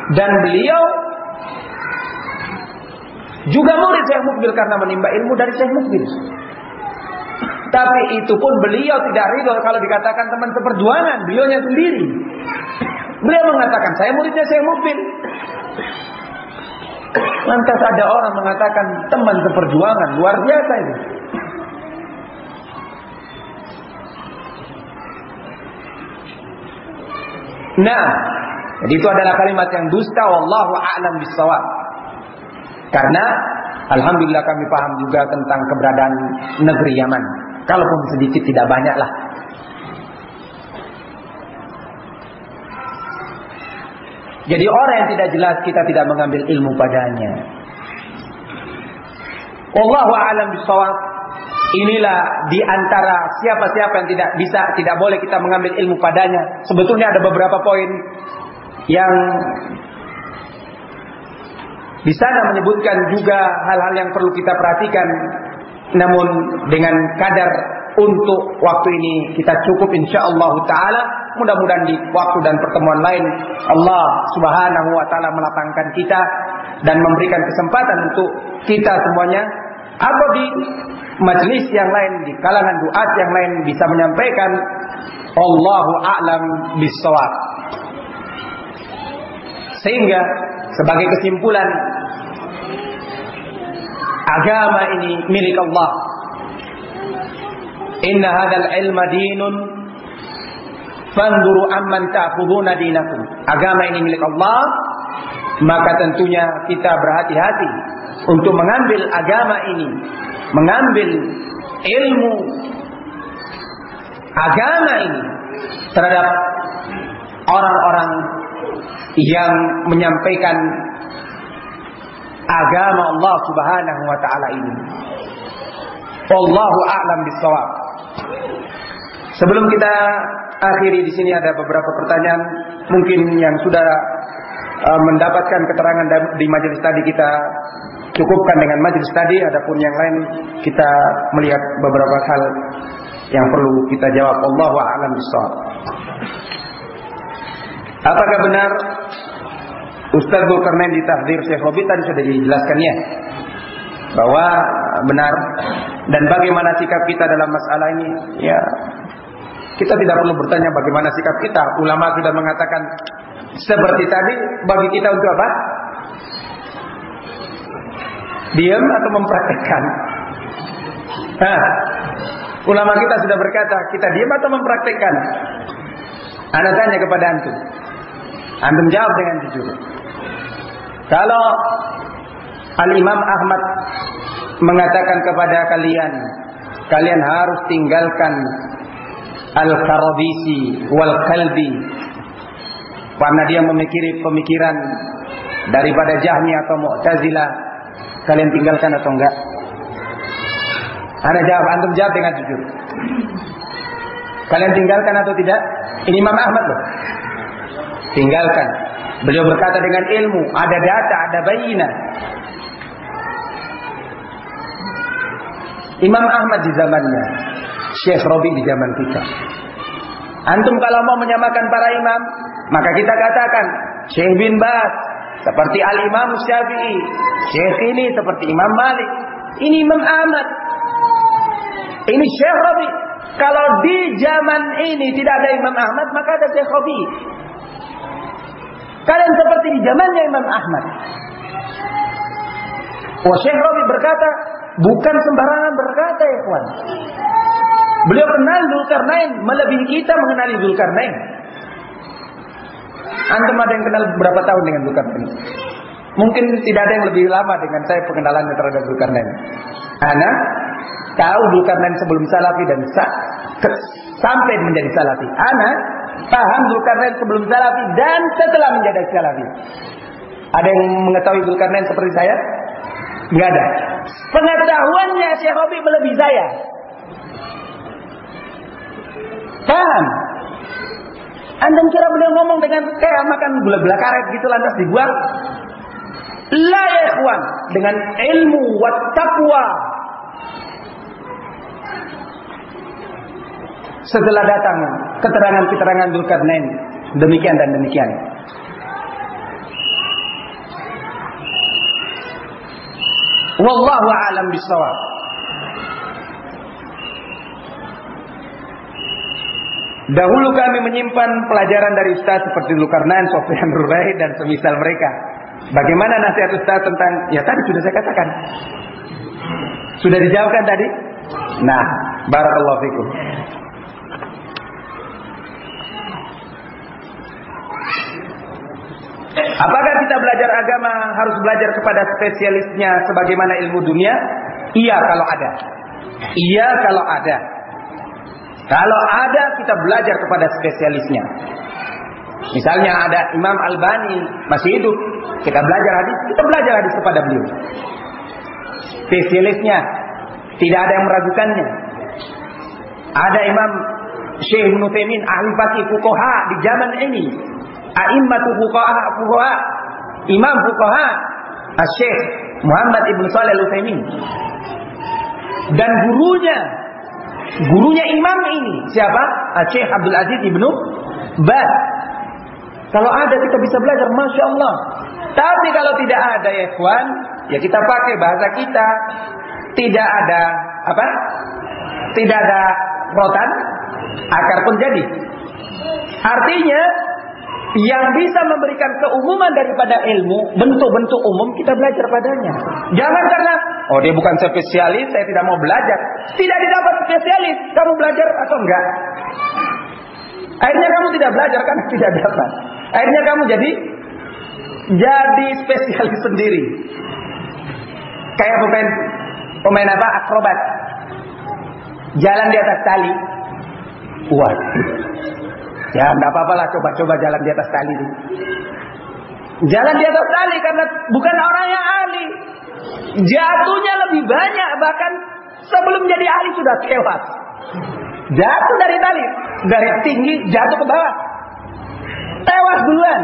Dan beliau juga murid Syekh Mukbil karena menimba ilmu dari Syekh Mukbil. Tapi itu pun beliau tidak ridho kalau dikatakan teman seperjuangan, beliaunya sendiri. Beliau mengatakan, saya muridnya saya mukmin. Lantas ada orang mengatakan teman seperjuangan, luar biasa ini. Nah, jadi itu adalah kalimat yang dusta wallahu a'lam bisawab. Karena alhamdulillah kami paham juga tentang keberadaan negeri Yaman. Kalaupun sedikit tidak banyak lah. Jadi orang yang tidak jelas kita tidak mengambil ilmu padanya. Wallahu a'lam bishawab. Inilah di antara siapa-siapa yang tidak bisa, tidak boleh kita mengambil ilmu padanya. Sebetulnya ada beberapa poin yang di sana menyebutkan juga hal-hal yang perlu kita perhatikan namun dengan kadar untuk waktu ini kita cukup insya Allah taala. Mudah-mudahan di waktu dan pertemuan lain Allah Subhanahu wa taala melapangkan kita dan memberikan kesempatan untuk kita semuanya atau di majelis yang lain di kalangan duat yang lain bisa menyampaikan Allahu a'lam bissawab. Sehingga sebagai kesimpulan agama ini milik Allah. Inna hadzal ilma dinun Fanduru amman ta'khuduna dinakum. Agama ini milik Allah, maka tentunya kita berhati-hati untuk mengambil agama ini, mengambil ilmu agama ini terhadap orang-orang yang menyampaikan agama Allah Subhanahu wa taala ini. Wallahu a'lam bissawab. Sebelum kita akhiri di sini ada beberapa pertanyaan mungkin yang sudah uh, mendapatkan keterangan di majelis tadi kita cukupkan dengan majelis tadi adapun yang lain kita melihat beberapa hal yang perlu kita jawab Allah wa a'lam bishawab. Apakah benar Ustaz Zulkarnain di tahdir Syekh Robi tadi sudah dijelaskannya bahwa benar dan bagaimana sikap kita dalam masalah ini ya kita tidak perlu bertanya bagaimana sikap kita. Ulama sudah mengatakan seperti tadi bagi kita untuk apa? Diam atau mempraktekkan? Hah. Ulama kita sudah berkata, kita diam atau mempraktekkan? Anda tanya kepada antum. Antum jawab dengan jujur. Kalau Al-Imam Ahmad mengatakan kepada kalian, kalian harus tinggalkan Al-Karabisi wal Kalbi karena dia memikiri pemikiran daripada Jahmi atau Mu'tazilah kalian tinggalkan atau enggak? Anda jawab, antum jawab dengan jujur. Kalian tinggalkan atau tidak? Ini Imam Ahmad loh. Tinggalkan. Beliau berkata dengan ilmu, ada data, ada bayina. Imam Ahmad di zamannya Syekh Robi di zaman kita. Antum kalau mau menyamakan para imam, maka kita katakan Syekh bin Bas seperti Al Imam Syafi'i, Syekh ini seperti Imam Malik, ini Imam Ahmad, ini Syekh Robi. Kalau di zaman ini tidak ada Imam Ahmad, maka ada Syekh Robi. Kalian seperti di zamannya Imam Ahmad. Wah Robi berkata, bukan sembarangan berkata ya kawan. Beliau kenal Zulkarnain, melebihi kita mengenali Zulkarnain. Antum ada yang kenal berapa tahun dengan Zulkarnain? Mungkin tidak ada yang lebih lama dengan saya pengenalannya terhadap Zulkarnain. Ana tahu Zulkarnain sebelum Salafi dan sa sampai menjadi Salafi. Ana paham Zulkarnain sebelum Salafi dan setelah menjadi Salafi. Ada yang mengetahui Zulkarnain seperti saya? Enggak ada. Pengetahuannya Syekh Robi melebihi saya. Paham? Anda kira beliau ngomong dengan kayak makan gula-gula karet gitu lantas dibuang? La ya ikhwan, dengan ilmu wa taqwa. Setelah datang keterangan-keterangan Dzulkarnain demikian dan demikian. Wallahu a'lam bishawab. Dahulu kami menyimpan pelajaran dari Ustaz seperti Lukarnan, Sofyan Rurai dan semisal mereka. Bagaimana nasihat Ustaz tentang ya tadi sudah saya katakan. Sudah dijawabkan tadi? Nah, barakallahu fikum. Apakah kita belajar agama harus belajar kepada spesialisnya sebagaimana ilmu dunia? Iya kalau ada. Iya kalau ada. Kalau ada kita belajar kepada spesialisnya. Misalnya ada Imam Albani masih hidup, kita belajar hadis, kita belajar hadis kepada beliau. Spesialisnya tidak ada yang meragukannya. Ada Imam Syekh Ibn Taimin ahli fakih fuqaha di zaman ini. A'immatu fuqaha fuqaha Imam fuqaha Syekh Muhammad Ibn Salih Al-Utsaimin. Dan gurunya Gurunya imam ini siapa? Syekh Abdul Aziz Ibnu Baz. Kalau ada kita bisa belajar, masya Allah. Tapi kalau tidak ada ya ikhwan, ya kita pakai bahasa kita. Tidak ada apa? Tidak ada rotan, akar pun jadi. Artinya yang bisa memberikan keumuman daripada ilmu, bentuk-bentuk umum kita belajar padanya. Jangan karena oh dia bukan spesialis, saya tidak mau belajar. Tidak didapat spesialis, kamu belajar atau enggak? Akhirnya kamu tidak belajar karena [laughs] tidak dapat. Akhirnya kamu jadi jadi spesialis sendiri. Kayak pemain pemain apa? Akrobat. Jalan di atas tali. Wah. Ya, enggak apa-apa lah coba-coba jalan di atas tali. Jalan di atas tali karena bukan orang yang ahli. Jatuhnya lebih banyak bahkan sebelum jadi ahli sudah tewas. Jatuh dari tali, dari tinggi jatuh ke bawah. Tewas duluan.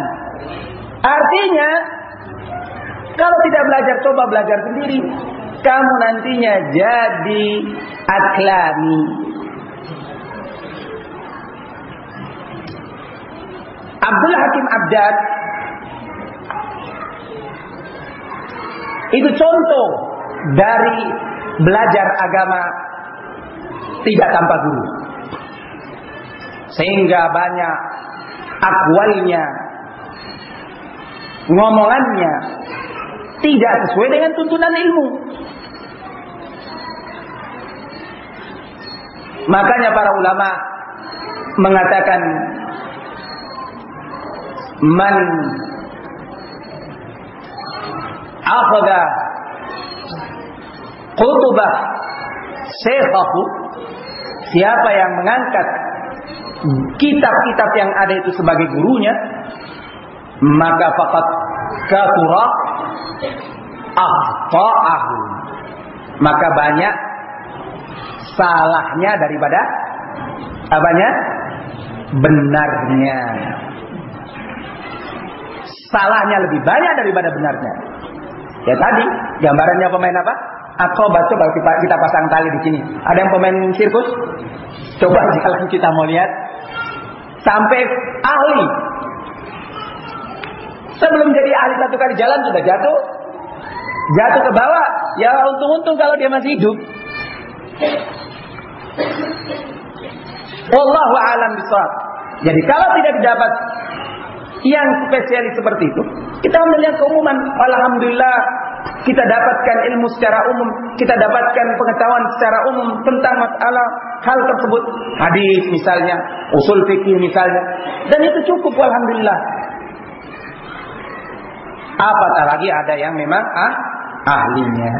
Artinya kalau tidak belajar coba belajar sendiri. Kamu nantinya jadi aklami. Abdul Hakim Abdad itu contoh dari belajar agama tidak tanpa guru. Sehingga banyak akwalnya, ngomongannya tidak sesuai dengan tuntunan ilmu. Makanya para ulama mengatakan man akhadha qutubah syekhahu siapa yang mengangkat kitab-kitab yang ada itu sebagai gurunya maka faqat kafura akhtaahu maka banyak salahnya daripada apanya? Benarnya salahnya lebih banyak daripada benarnya. Ya tadi gambarannya pemain apa? Akrobat coba kita, kita pasang tali di sini. Ada yang pemain sirkus? Coba [laughs] jalan kita mau lihat sampai ahli. Sebelum jadi ahli satu kali jalan sudah jatuh, jatuh ke bawah. Ya untung-untung kalau dia masih hidup. Wallahu alam bisawab. Jadi kalau tidak didapat yang spesialis seperti itu, kita melihat keumuman. Alhamdulillah kita dapatkan ilmu secara umum, kita dapatkan pengetahuan secara umum tentang masalah hal tersebut, hadis misalnya, usul fikih misalnya, dan itu cukup alhamdulillah. Apatah lagi ada yang memang ah, ahlinya.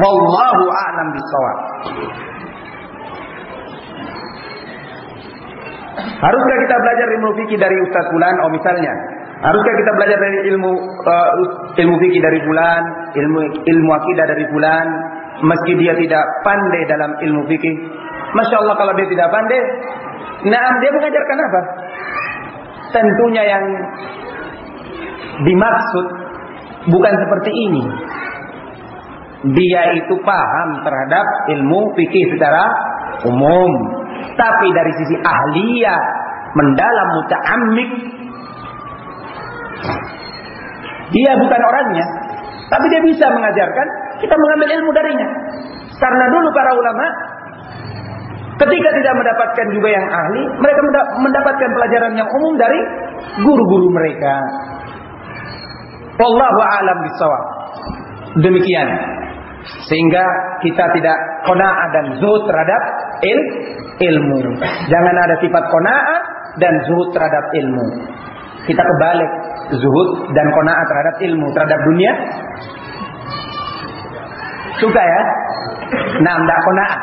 Wallahu a'lam bishawab. Haruskah kita belajar ilmu fikih dari Ustaz Fulan? Oh misalnya, haruskah kita belajar dari ilmu uh, ilmu fikih dari Fulan, ilmu ilmu akidah dari Fulan, meski dia tidak pandai dalam ilmu fikih? Masya Allah kalau dia tidak pandai, nah dia mengajarkan apa? Tentunya yang dimaksud bukan seperti ini. Dia itu paham terhadap ilmu fikih secara umum tapi dari sisi ahliyah mendalam muta'ammik dia bukan orangnya, tapi dia bisa mengajarkan, kita mengambil ilmu darinya. Karena dulu para ulama ketika tidak mendapatkan juga yang ahli, mereka mendapatkan pelajaran yang umum dari guru-guru mereka. Wallahu a'lam bishawab. Demikian. Sehingga kita tidak qanaah dan zuhud terhadap il, ilmu. Jangan ada sifat qanaah dan zuhud terhadap ilmu. Kita kebalik, zuhud dan qanaah terhadap ilmu, terhadap dunia. Suka ya? Nah, tidak qanaah.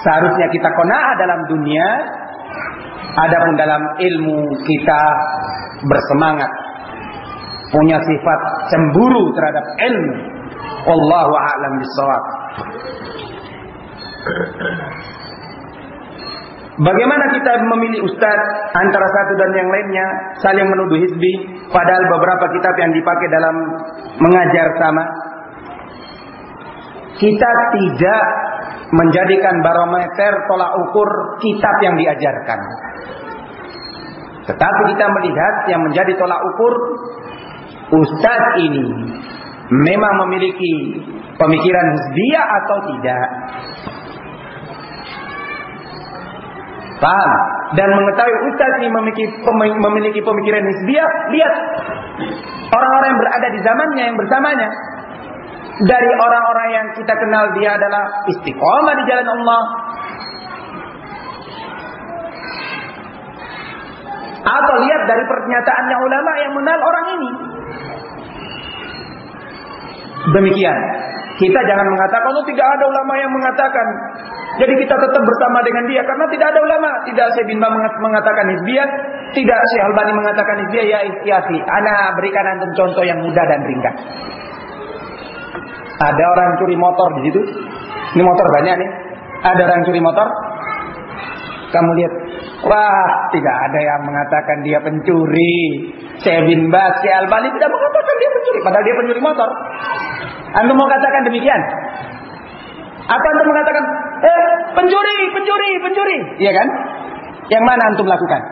Seharusnya kita qanaah dalam dunia, adapun dalam ilmu kita bersemangat punya sifat cemburu terhadap ilmu. Wallahu a'lam bishawab. Bagaimana kita memilih ustaz antara satu dan yang lainnya saling menuduh hizbi padahal beberapa kitab yang dipakai dalam mengajar sama? Kita tidak menjadikan barometer tolak ukur kitab yang diajarkan. Tetapi kita melihat yang menjadi tolak ukur Ustadz ini memang memiliki pemikiran hizbiyah atau tidak. Paham? Dan mengetahui Ustaz ini memiliki, memiliki pemikiran hizbiyah, lihat orang-orang yang berada di zamannya yang bersamanya. Dari orang-orang yang kita kenal dia adalah istiqomah di jalan Allah. Atau lihat dari pernyataannya ulama yang mengenal orang ini. Demikian. Kita jangan mengatakan, oh tidak ada ulama yang mengatakan. Jadi kita tetap bersama dengan dia karena tidak ada ulama. Tidak Syekh bin mengatakan hizbiyah, tidak Syekh Albani mengatakan hizbiyah ya ikhtiasi. Ana berikan antum contoh yang mudah dan ringkas. Ada orang curi motor di situ. Ini motor banyak nih. Ada orang curi motor. Kamu lihat, wah tidak ada yang mengatakan dia pencuri. Syekh bin Bas, Syekh Albani tidak mengatakan dia pencuri, padahal dia pencuri motor. Anda mau katakan demikian? Apa anda mengatakan, eh pencuri, pencuri, pencuri, iya kan? Yang mana antum lakukan?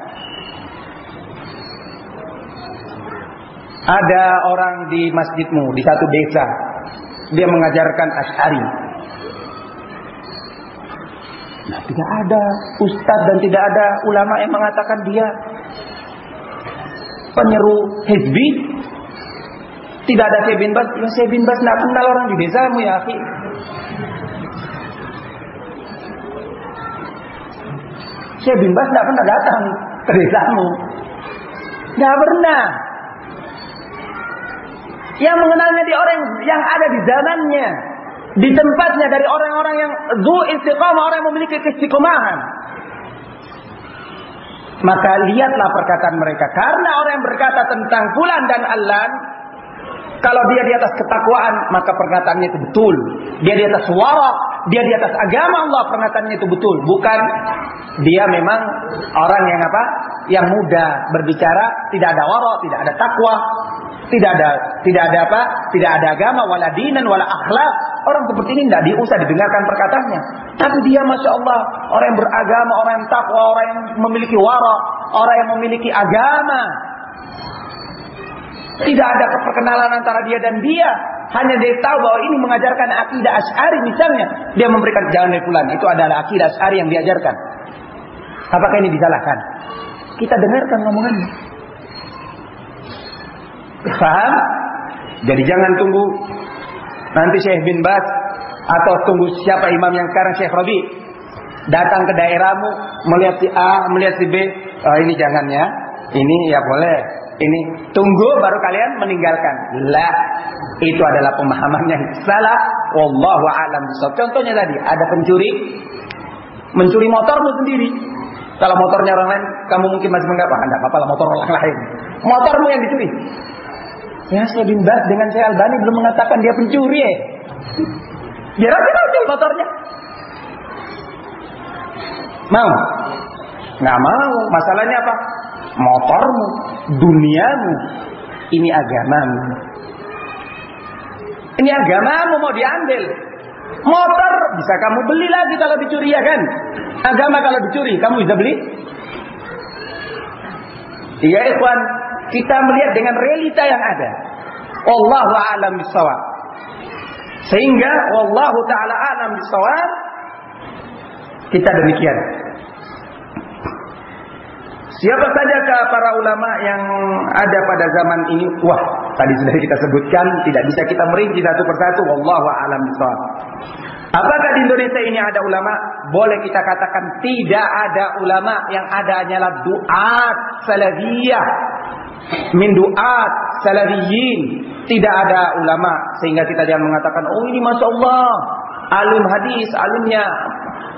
Ada orang di masjidmu di satu desa, dia mengajarkan asyari. Nah, tidak ada ustadz dan tidak ada ulama yang mengatakan dia penyeru hizbi tidak ada Syekh bin Bas. Ya Syekh bin Bas tidak kenal orang di desamu ya akhi. Syekh bin Bas tidak pernah datang ke desamu. Tidak pernah. Yang mengenalnya di orang yang ada di zamannya. Di tempatnya dari orang-orang yang zu istiqamah, orang yang memiliki keistiqomahan. Maka lihatlah perkataan mereka. Karena orang yang berkata tentang fulan dan alan kalau dia di atas ketakwaan, maka perkataannya itu betul. Dia di atas suara, dia di atas agama Allah, perkataannya itu betul. Bukan dia memang orang yang apa? Yang mudah berbicara, tidak ada wara, tidak ada takwa, tidak ada tidak ada apa? Tidak ada agama, wala dinan, wala akhlak. Orang seperti ini tidak diusah didengarkan perkataannya. Tapi dia masya Allah orang yang beragama, orang yang takwa, orang yang memiliki wara, orang yang memiliki agama, tidak ada keperkenalan antara dia dan dia. Hanya dia tahu bahwa ini mengajarkan akidah Asy'ari misalnya. Dia memberikan jalan dari pulang. Itu adalah akidah Asy'ari yang diajarkan. Apakah ini disalahkan? Kita dengarkan ngomongannya. Paham? Jadi jangan tunggu nanti Syekh bin Bas atau tunggu siapa imam yang sekarang Syekh Rabi datang ke daerahmu melihat si A, melihat si B. Oh, ini jangan ya. Ini ya boleh ini tunggu baru kalian meninggalkan. Lah, itu adalah pemahaman yang salah. Wallahu a'lam Contohnya tadi, ada pencuri mencuri motormu sendiri. Kalau motornya orang lain, kamu mungkin masih menganggap, ah, enggak apa-apa motor orang lain. Motormu yang dicuri. Ya, bin Bas dengan saya Albani belum mengatakan dia pencuri ya. Biar aja curi motornya. Mau? Nggak mau. Masalahnya apa? motormu, duniamu, ini agamamu. Ini agamamu mau diambil. Motor bisa kamu beli lagi kalau dicuri ya kan? Agama kalau dicuri kamu bisa beli? Iya ikhwan, kita melihat dengan realita yang ada. Wallahu a'lam bisawab. Sehingga wallahu taala a'lam bisawab kita demikian. Siapa saja para ulama yang ada pada zaman ini? Wah, tadi sudah kita sebutkan, tidak bisa kita merinci satu persatu. Wallahu a'lam bishawab. Apakah di Indonesia ini ada ulama? Boleh kita katakan tidak ada ulama yang ada hanyalah duat salafiyah. Min duat salafiyin. Tidak ada ulama sehingga kita jangan mengatakan, "Oh, ini Masya Allah, alim hadis, alimnya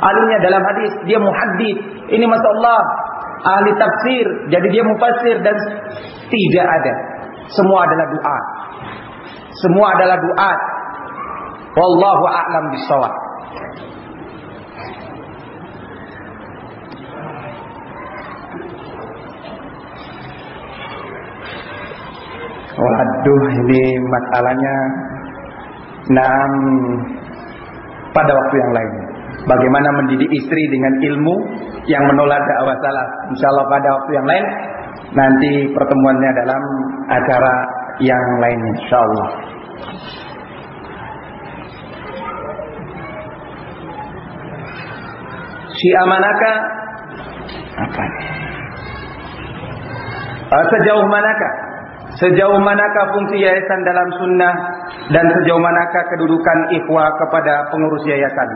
alimnya dalam hadis, dia muhaddis. Ini Masya Allah, ahli tafsir, jadi dia mufasir dan tidak ada. Semua adalah doa. Semua adalah doa. Wallahu a'lam bishawab. Waduh, ini masalahnya enam pada waktu yang lain. Bagaimana mendidik istri dengan ilmu yang menolak dakwah salaf. Insya Allah pada waktu yang lain nanti pertemuannya dalam acara yang lain insyaallah. Syiah manakah? Apa? Uh, sejauh manakah? Sejauh manakah fungsi yayasan dalam sunnah dan sejauh manakah kedudukan ikhwah kepada pengurus yayasan?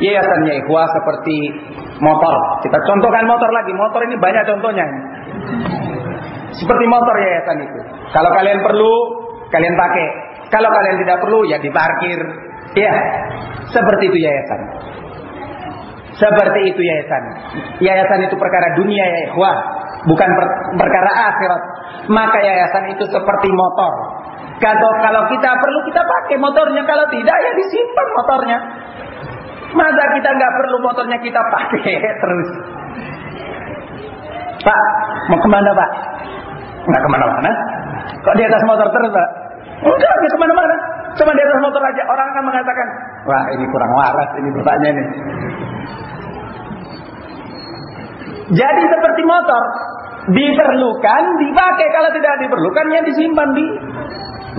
Yayasannya ikhwah seperti motor. Kita contohkan motor lagi. Motor ini banyak contohnya. Seperti motor yayasan itu. Kalau kalian perlu, kalian pakai. Kalau kalian tidak perlu, ya diparkir. Ya, seperti itu yayasan. Seperti itu yayasan. Yayasan itu perkara dunia ya ikhwah, bukan per, perkara akhirat. Maka yayasan itu seperti motor. Kalau kalau kita perlu kita pakai motornya, kalau tidak ya disimpan motornya. Masa kita nggak perlu motornya kita pakai [laughs] terus. Pak, mau ke mana Pak? Nggak ke mana-mana. Kok di atas motor terus Pak? Enggak, dia ke mana-mana. Cuma di atas motor aja. Orang akan mengatakan, wah ini kurang waras ini bapaknya nih. Jadi seperti motor, diperlukan, dipakai. Kalau tidak diperlukan, ya disimpan di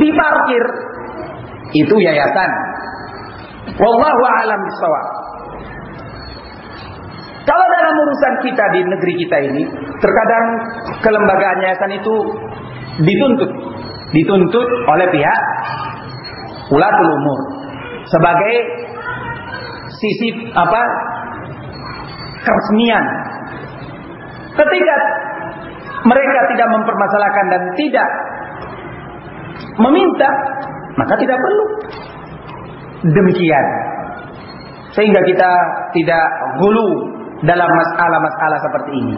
diparkir. Itu yayasan. Wallahu a'lam bishawab. Kalau dalam urusan kita di negeri kita ini, terkadang kelembagaan yayasan itu dituntut, dituntut oleh pihak ulatul umur sebagai sisi apa keresmian. Ketika mereka tidak mempermasalahkan dan tidak meminta, maka tidak perlu demikian. Sehingga kita tidak hulu dalam masalah-masalah seperti ini.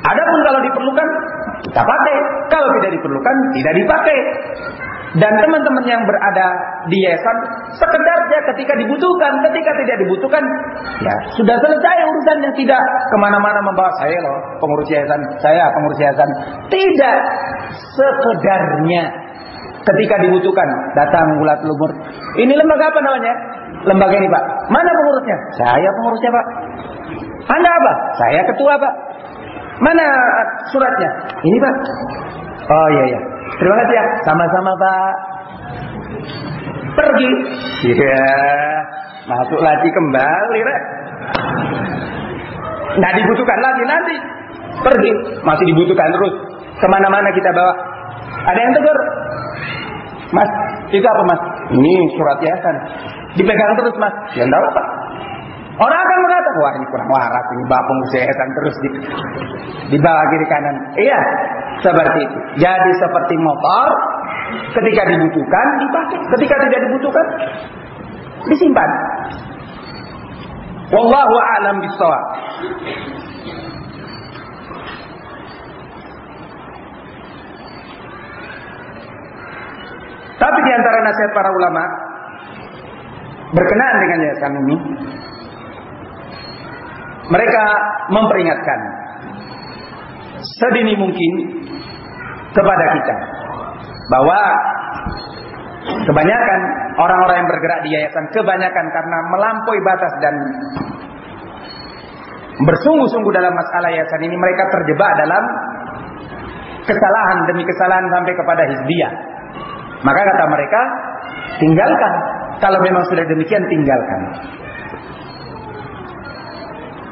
Adapun kalau diperlukan, kita pakai. Kalau tidak diperlukan, tidak dipakai. Dan teman-teman yang berada di yayasan sekedarnya ketika dibutuhkan, ketika tidak dibutuhkan, ya sudah selesai urusan yang tidak ke mana-mana membawa saya loh pengurus yayasan, saya pengurus yayasan. Tidak sekedarnya ketika dibutuhkan datang bulat lumur. Ini lembaga apa namanya? Lembaga ini pak. Mana pengurusnya? Saya pengurusnya pak. Anda apa? Saya ketua pak. Mana suratnya? Ini pak. Oh iya iya. Terima kasih ya. Sama-sama pak. Pergi. Iya. Masuk lagi kembali rek. Nggak dibutuhkan lagi nanti. Pergi. Masih dibutuhkan terus. Ke mana-mana kita bawa. Ada yang tegur. Mas, itu apa mas? Ini surat yayasan. Dipegang terus mas. Ya enggak apa. Orang akan mengatakan, wah ini kurang waras, ini bapung yayasan terus di, di bawah kiri kanan. Iya, seperti itu. Jadi seperti motor, ketika dibutuhkan dipakai, ketika tidak dibutuhkan disimpan. Wallahu a'lam bishawab. Tapi di antara nasihat para ulama berkenaan dengan yayasan ini, mereka memperingatkan sedini mungkin kepada kita bahwa kebanyakan orang-orang yang bergerak di yayasan kebanyakan karena melampaui batas dan bersungguh-sungguh dalam masalah yayasan ini mereka terjebak dalam kesalahan demi kesalahan sampai kepada hizbiyah. Maka kata mereka, tinggalkan. Kalau memang sudah demikian, tinggalkan.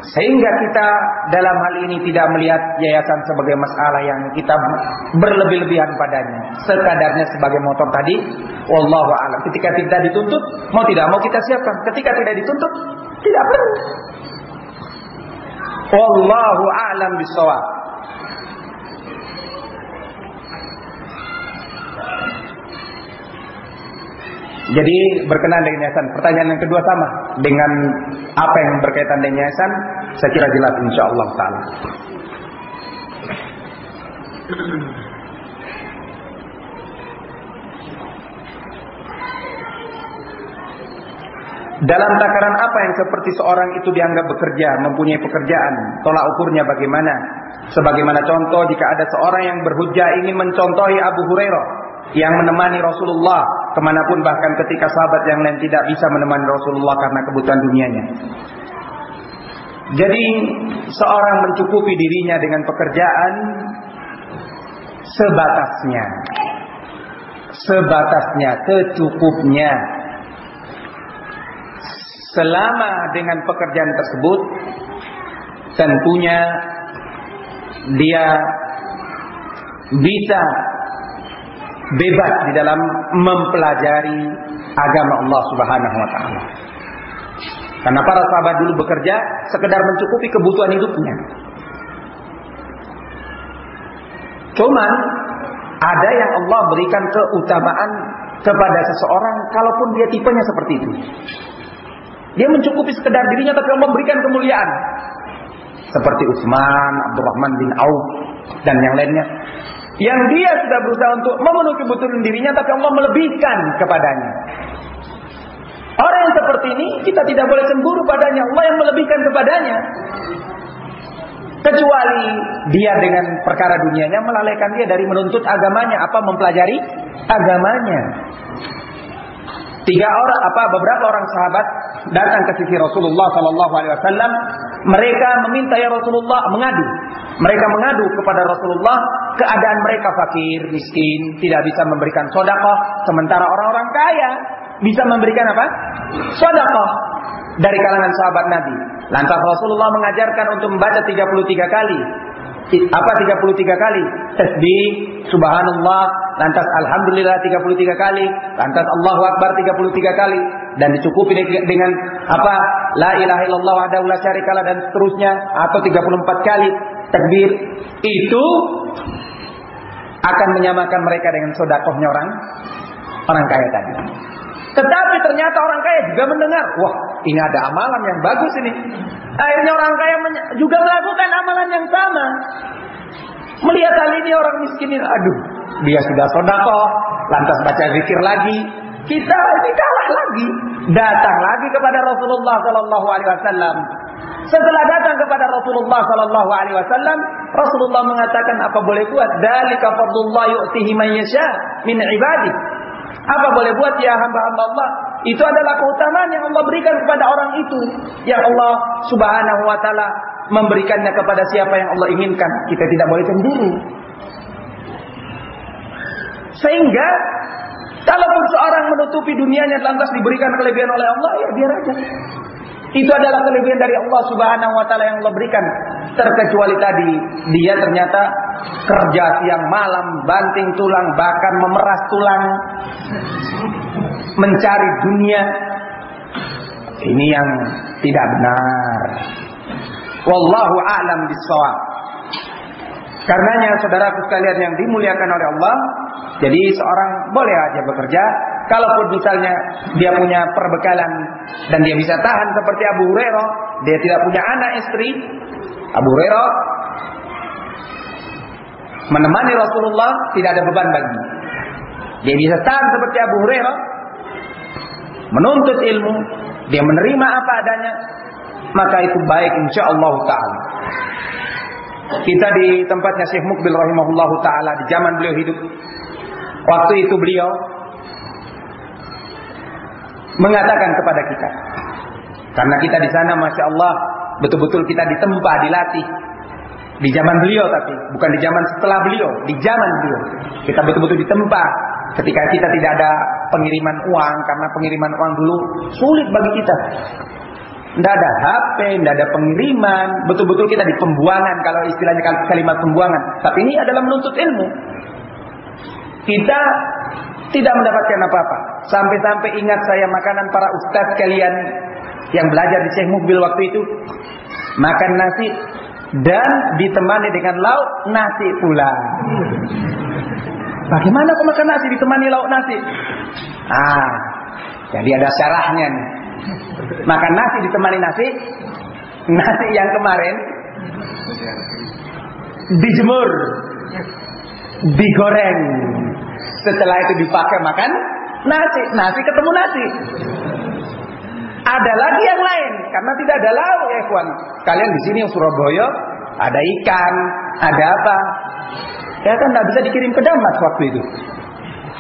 Sehingga kita dalam hal ini tidak melihat yayasan sebagai masalah yang kita berlebih-lebihan padanya. Sekadarnya sebagai motor tadi, wallahu alam. Ketika tidak dituntut, mau tidak mau kita siapkan. Ketika tidak dituntut, tidak perlu. Wallahu alam bisawab. Jadi berkenaan dengan yayasan. Pertanyaan yang kedua sama dengan apa yang berkaitan dengan yayasan, saya kira jelas insya Allah taala. Dalam takaran apa yang seperti seorang itu dianggap bekerja, mempunyai pekerjaan, tolak ukurnya bagaimana? Sebagaimana contoh jika ada seorang yang berhujah ingin mencontohi Abu Hurairah yang menemani Rasulullah ke mana pun bahkan ketika sahabat yang lain tidak bisa menemani Rasulullah karena kebutuhan dunianya. Jadi seorang mencukupi dirinya dengan pekerjaan sebatasnya. Sebatasnya, secukupnya. Selama dengan pekerjaan tersebut tentunya dia bisa bebas di dalam mempelajari agama Allah Subhanahu wa taala. Karena para sahabat dulu bekerja sekedar mencukupi kebutuhan hidupnya. Cuman ada yang Allah berikan keutamaan kepada seseorang kalaupun dia tipenya seperti itu. Dia mencukupi sekedar dirinya tapi Allah berikan kemuliaan. Seperti Utsman, Abdurrahman bin Auf dan yang lainnya. Yang dia sudah berusaha untuk memenuhi kebutuhan dirinya tapi Allah melebihkan kepadanya. Orang yang seperti ini kita tidak boleh cemburu padanya. Allah yang melebihkan kepadanya. Kecuali dia dengan perkara dunianya melalaikan dia dari menuntut agamanya. Apa mempelajari agamanya. Tiga orang apa beberapa orang sahabat datang ke sisi Rasulullah Sallallahu Alaihi Wasallam. Mereka meminta ya Rasulullah mengadu. Mereka mengadu kepada Rasulullah keadaan mereka fakir, miskin, tidak bisa memberikan sodakoh, sementara orang-orang kaya bisa memberikan apa? Sedekah dari kalangan sahabat Nabi. Lantas Rasulullah mengajarkan untuk membaca 33 kali. Apa 33 kali? Tasbih, subhanallah, lantas alhamdulillah 33 kali, lantas Allahu akbar 33 kali dan dicukupi dengan apa? La ilaha illallah wahdahu la syarikalah dan seterusnya atau 34 kali takbir. Itu akan menyamakan mereka dengan sodakohnya orang orang kaya tadi. Tetapi ternyata orang kaya juga mendengar, wah ini ada amalan yang bagus ini. Akhirnya orang kaya juga melakukan amalan yang sama. Melihat hal ini orang miskin ini, aduh, dia sudah sodako, lantas baca zikir lagi. Kita ini kalah lagi, datang lagi kepada Rasulullah Sallallahu Alaihi Wasallam. Setelah datang kepada Rasulullah Sallallahu Alaihi Wasallam, Rasulullah mengatakan apa boleh buat? Dalika fadlullah yu'tihi man yasha min ibadi. Apa boleh buat ya hamba-hamba Allah? Itu adalah keutamaan yang Allah berikan kepada orang itu. Yang Allah subhanahu wa ta'ala memberikannya kepada siapa yang Allah inginkan. Kita tidak boleh cemburu. Sehingga kalaupun seorang menutupi dunianya lantas diberikan kelebihan oleh Allah, ya biar aja. Itu adalah kelebihan dari Allah Subhanahu wa taala yang Allah berikan. Terkecuali tadi dia ternyata kerja siang malam, banting tulang, bahkan memeras tulang mencari dunia. Ini yang tidak benar. Wallahu a'lam bissawab. Karenanya saudaraku sekalian yang dimuliakan oleh Allah, jadi seorang boleh aja bekerja Kalaupun misalnya dia punya perbekalan dan dia bisa tahan seperti Abu Hurairah, dia tidak punya anak istri, Abu Hurairah menemani Rasulullah tidak ada beban bagi. Dia bisa tahan seperti Abu Hurairah, menuntut ilmu, dia menerima apa adanya, maka itu baik insya Allah taala. Kita di tempatnya Syekh Mukbil rahimahullahu taala di zaman beliau hidup. Waktu itu beliau mengatakan kepada kita. Karena kita di sana Masya Allah betul-betul kita ditempa, dilatih. Di zaman beliau tapi, bukan di zaman setelah beliau, di zaman beliau. Kita betul-betul ditempa ketika kita tidak ada pengiriman uang, karena pengiriman uang dulu sulit bagi kita. Tidak ada HP, tidak ada pengiriman, betul-betul kita di pembuangan kalau istilahnya kalimat pembuangan. Tapi ini adalah menuntut ilmu. Kita tidak mendapatkan apa-apa. Sampai-sampai ingat saya makanan para ustadz kalian yang belajar di Syekh Mubil waktu itu. Makan nasi dan ditemani dengan lauk nasi pula. Bagaimana kok makan nasi ditemani lauk nasi? Ah, jadi ada syarahnya nih. Makan nasi ditemani nasi, nasi yang kemarin dijemur, digoreng, setelah itu dipakai makan nasi, nasi ketemu nasi. Ada lagi yang lain karena tidak ada lauk ya kawan. Kalian di sini Surabaya ada ikan, ada apa? Ya kan nggak bisa dikirim ke Damas waktu itu.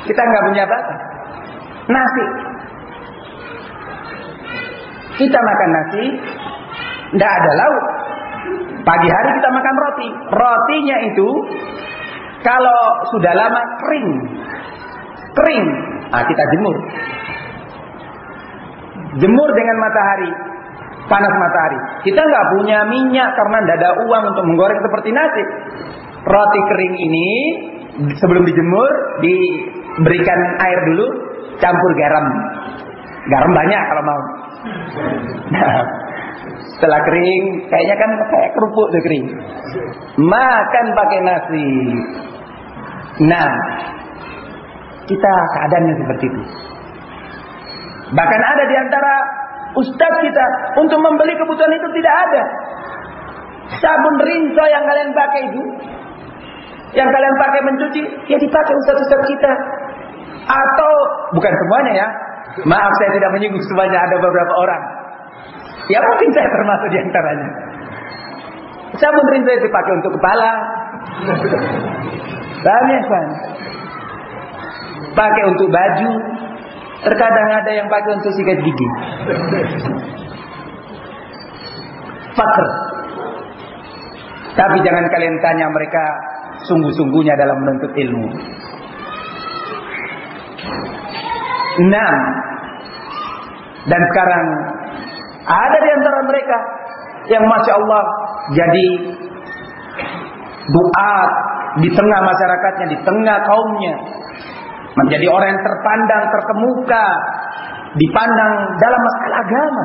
Kita nggak punya apa? Nasi. Kita makan nasi, Tidak ada lauk. Pagi hari kita makan roti. Rotinya itu kalau sudah lama kering. Kering. Nah, kita jemur. Jemur dengan matahari. Panas matahari. Kita nggak punya minyak karena tidak ada uang untuk menggoreng seperti nasi. Roti kering ini sebelum dijemur diberikan air dulu, campur garam. Garam banyak kalau mau. Nah, [laughs] setelah kering, kayaknya kan kayak kerupuk tuh kering. Makan pakai nasi. Nah, kita keadaannya seperti itu. Bahkan ada di antara ustadz kita untuk membeli kebutuhan itu tidak ada. Sabun rinso yang kalian pakai itu, yang kalian pakai mencuci, ya dipakai ustadz-ustadz kita. Atau bukan semuanya ya. Maaf saya tidak menyinggung semuanya, ada beberapa orang. Ya mungkin saya termasuk di antaranya. Sabun rinso itu dipakai untuk kepala. Banyak kan. Pakai untuk baju, Terkadang ada yang pakai untuk sikat gigi. Fakr. Tapi jangan kalian tanya mereka sungguh-sungguhnya dalam menuntut ilmu. Enam. Dan sekarang ada di antara mereka yang masya Allah jadi doa di tengah masyarakatnya, di tengah kaumnya, menjadi orang yang terpandang, terkemuka, dipandang dalam masalah agama.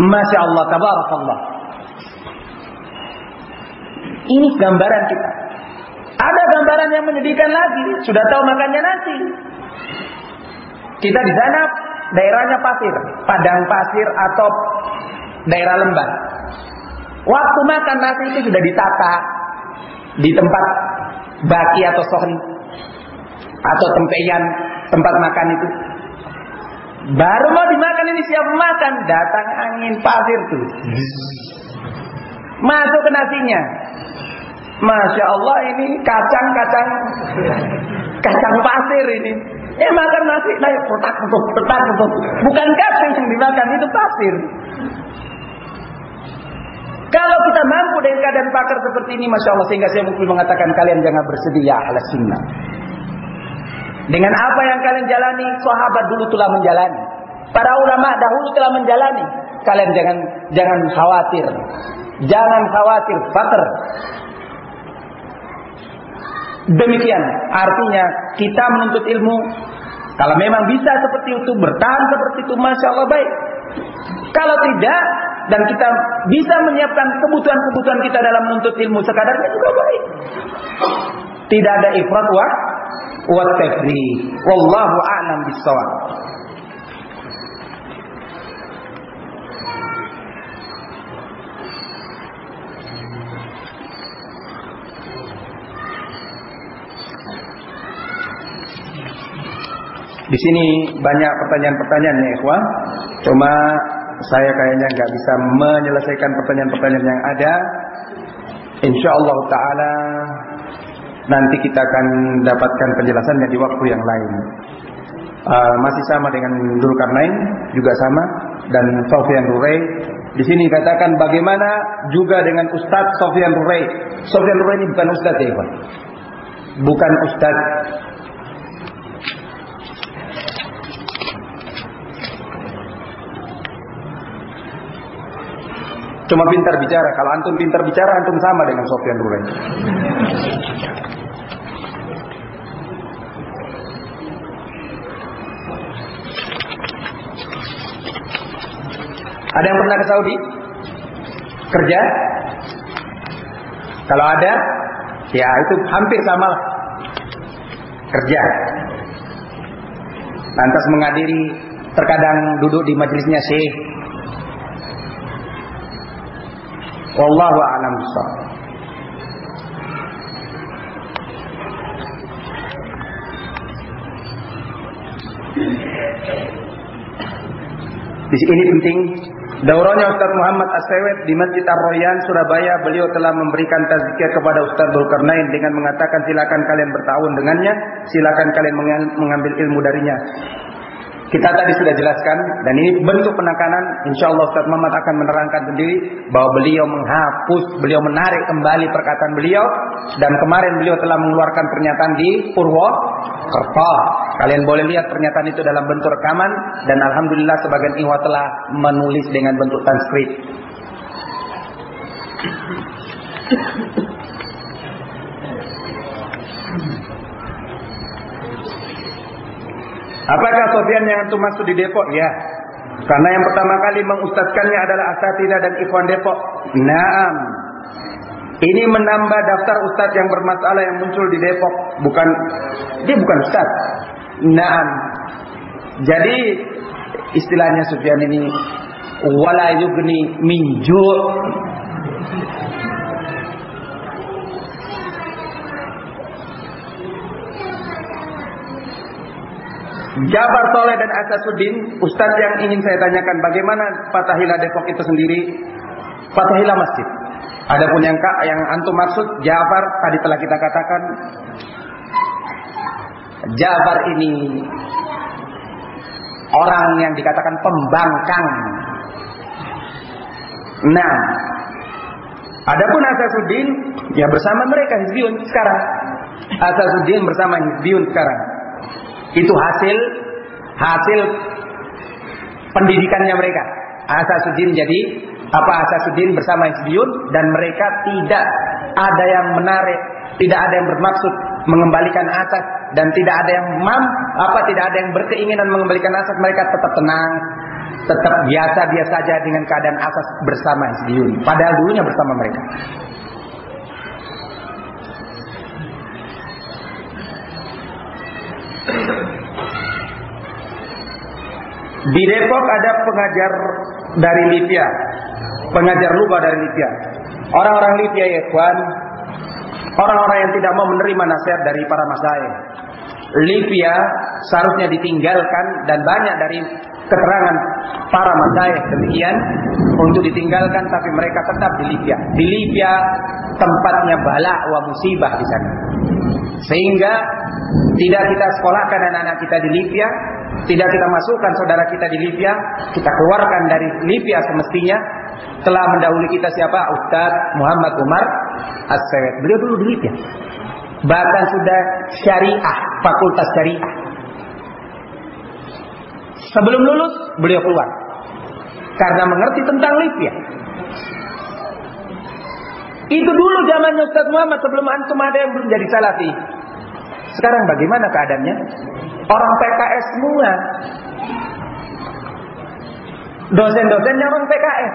Masya Allah, tabarakallah. Ini gambaran kita. Ada gambaran yang menyedihkan lagi. Sudah tahu makannya nasi. Kita di sana daerahnya pasir, padang pasir atau daerah lembah. Waktu makan nasi itu sudah ditata, di tempat baki atau sohri atau tempeyan tempat makan itu baru mau dimakan ini siap makan datang angin pasir tuh masuk ke nasinya Masya Allah ini kacang-kacang kacang pasir ini eh makan nasi nah petak petak bukan kacang yang dimakan itu pasir kalau kita mampu dengan keadaan pakar seperti ini, masya Allah, sehingga saya mungkin mengatakan kalian jangan bersedih ya ala sunnah. Dengan apa yang kalian jalani, sahabat dulu telah menjalani. Para ulama dahulu telah menjalani. Kalian jangan jangan khawatir. Jangan khawatir, fakir. Demikian artinya kita menuntut ilmu kalau memang bisa seperti itu bertahan seperti itu masya Allah baik. Kalau tidak dan kita bisa menyiapkan kebutuhan-kebutuhan kita dalam menuntut ilmu sekadarnya juga baik. Tidak ada ifrat wa wa tafri. Wallahu a'lam bissawab. Di sini banyak pertanyaan-pertanyaan ya, ikhwan. Cuma saya kayaknya nggak bisa menyelesaikan pertanyaan-pertanyaan yang ada. Insya Allah Taala nanti kita akan dapatkan penjelasannya di waktu yang lain. Uh, masih sama dengan Dulkarnain juga sama dan Sofyan Rurai. Di sini katakan bagaimana juga dengan Ustadz Sofyan Rurai. Sofyan Rurai ini bukan Ustadz ya, Pak. Bukan Ustadz Cuma pintar bicara. Kalau antum pintar bicara, antum sama dengan Sofyan Rurai. Ada yang pernah ke Saudi? Kerja? Kalau ada, ya itu hampir sama lah. Kerja. Lantas menghadiri, terkadang duduk di majelisnya Syekh, Wallahu a'lam bishawab. Di sini penting Daurahnya Ustaz Muhammad Asewet di Masjid Ar-Royan Surabaya beliau telah memberikan tazkiyah kepada Ustaz Dzulkarnain dengan mengatakan silakan kalian bertahun dengannya, silakan kalian mengambil ilmu darinya. Kita tadi sudah jelaskan dan ini bentuk penekanan insya Allah Ustaz Muhammad akan menerangkan sendiri bahwa beliau menghapus, beliau menarik kembali perkataan beliau dan kemarin beliau telah mengeluarkan pernyataan di Purwo Kerto. Kalian boleh lihat pernyataan itu dalam bentuk rekaman dan alhamdulillah sebagian ihwa telah menulis dengan bentuk transkrip. Apakah Sofian yang antum masuk di Depok? Ya. Karena yang pertama kali mengustadkannya adalah Asatida dan Ikhwan Depok. Naam. Ini menambah daftar ustadz yang bermasalah yang muncul di Depok. Bukan dia bukan ustadz. Naam. Jadi istilahnya Sufyan ini wala yugni minjur Jabar Soleh dan Asasuddin, Ustadz yang ingin saya tanyakan bagaimana Fatahila Depok itu sendiri? Fatahila Masjid. Adapun yang kak, yang antum maksud Jabar tadi telah kita katakan Jabar ini orang yang dikatakan pembangkang. Nah, adapun Asasuddin ya bersama mereka Hizbiyun sekarang. Asasuddin bersama Hizbiyun sekarang. Itu hasil hasil pendidikannya mereka. Asasuddin jadi apa Asasuddin bersama Hizbiyun dan mereka tidak ada yang menarik, tidak ada yang bermaksud mengembalikan asas dan tidak ada yang mam apa tidak ada yang berkeinginan mengembalikan asas mereka tetap tenang tetap biasa biasa saja dengan keadaan asas bersama Hizbiyun padahal dulunya bersama mereka Di Depok ada pengajar dari Libya, pengajar lupa dari Libya. Orang-orang Libya ya kawan, orang-orang yang tidak mau menerima nasihat dari para masyayikh. Libya seharusnya ditinggalkan dan banyak dari keterangan para masyayikh demikian untuk ditinggalkan tapi mereka tetap di Libya. Di Libya tempatnya bala wa musibah di sana. Sehingga tidak kita sekolahkan anak-anak kita di Libya, tidak kita masukkan saudara kita di Libya, kita keluarkan dari Libya semestinya. Telah mendahului kita siapa? Ustadz Muhammad Umar as Beliau dulu di Libya. Bahkan sudah syariah, fakultas syariah. Sebelum lulus, beliau keluar. Karena mengerti tentang Libya. Itu dulu zaman Ustaz Muhammad sebelum antum ada yang belum jadi salafi. Sekarang bagaimana keadaannya? Orang PKS semua. Dosen-dosennya orang PKS.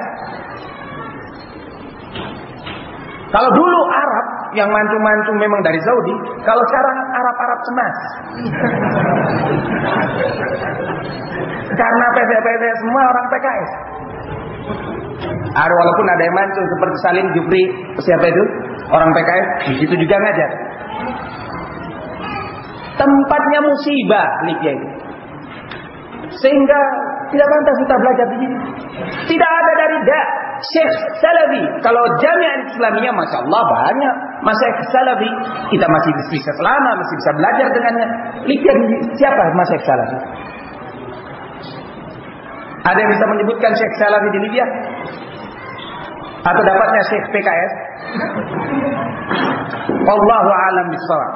Kalau dulu Arab yang mancung-mancung memang dari Saudi, kalau sekarang Arab-Arab cemas. Karena PV-PV semua orang PKS. Ada walaupun ada yang mancung seperti Salim Jupri, siapa itu? Orang PKS, di situ juga ngajar. Tempatnya musibah Libya itu. Sehingga tidak pantas kita belajar di sini. Tidak ada dari da Syekh Salafi. Kalau jamiah Islamiyah Masya Allah banyak. Masyaikh Salafi. Kita masih bisa selama, masih bisa belajar dengannya. Libya siapa Masyaikh Salafi? Ada yang bisa menyebutkan Syekh Salafi di Libya? Atau dapatnya Syekh PKS? Allahu alam bisawab.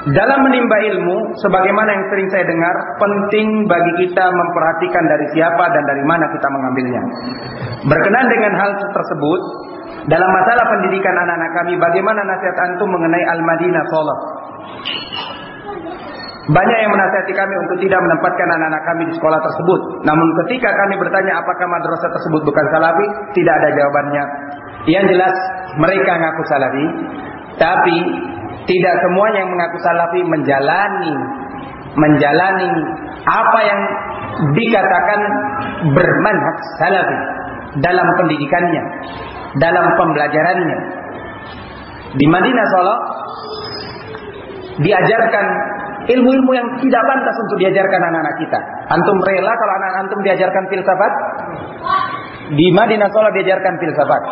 Dalam menimba ilmu, sebagaimana yang sering saya dengar, penting bagi kita memperhatikan dari siapa dan dari mana kita mengambilnya. Berkenan dengan hal tersebut, dalam masalah pendidikan anak-anak kami, bagaimana nasihat antum mengenai Al-Madinah Solo? Banyak yang menasihati kami untuk tidak menempatkan anak-anak kami di sekolah tersebut. Namun ketika kami bertanya apakah madrasah tersebut bukan salafi, tidak ada jawabannya. Yang jelas mereka ngaku salafi, tapi tidak semua yang mengaku salafi menjalani menjalani apa yang dikatakan bermanhaj salafi dalam pendidikannya, dalam pembelajarannya. Di Madinah Solo diajarkan ilmu-ilmu yang tidak pantas untuk diajarkan anak-anak kita. Antum rela kalau anak antum diajarkan filsafat? Di Madinah Sholat diajarkan filsafat.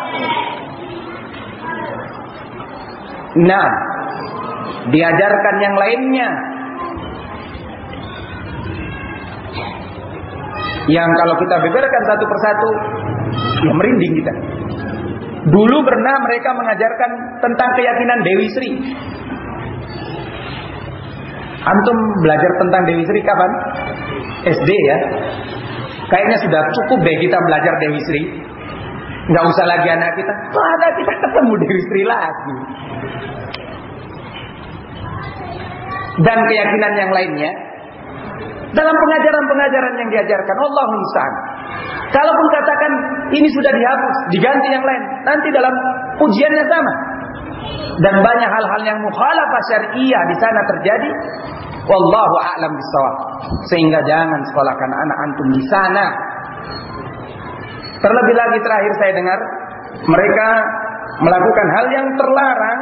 Nah, diajarkan yang lainnya. Yang kalau kita beberkan satu persatu, ya merinding kita. Dulu pernah mereka mengajarkan tentang keyakinan Dewi Sri. Antum belajar tentang Dewi Sri kapan? SD ya. Kayaknya sudah cukup deh kita belajar Dewi Sri. Nggak usah lagi anak kita. Tuh kita ketemu Dewi Sri lagi. Dan keyakinan yang lainnya. Dalam pengajaran-pengajaran yang diajarkan. Allah musta'an. Kalaupun katakan ini sudah dihapus, diganti yang lain. Nanti dalam ujiannya sama. Dan banyak hal-hal yang mukhalafah syariah di sana terjadi. Wallahu a'lam bisawab. Sehingga jangan sekolahkan anak antum di sana. Terlebih lagi terakhir saya dengar mereka melakukan hal yang terlarang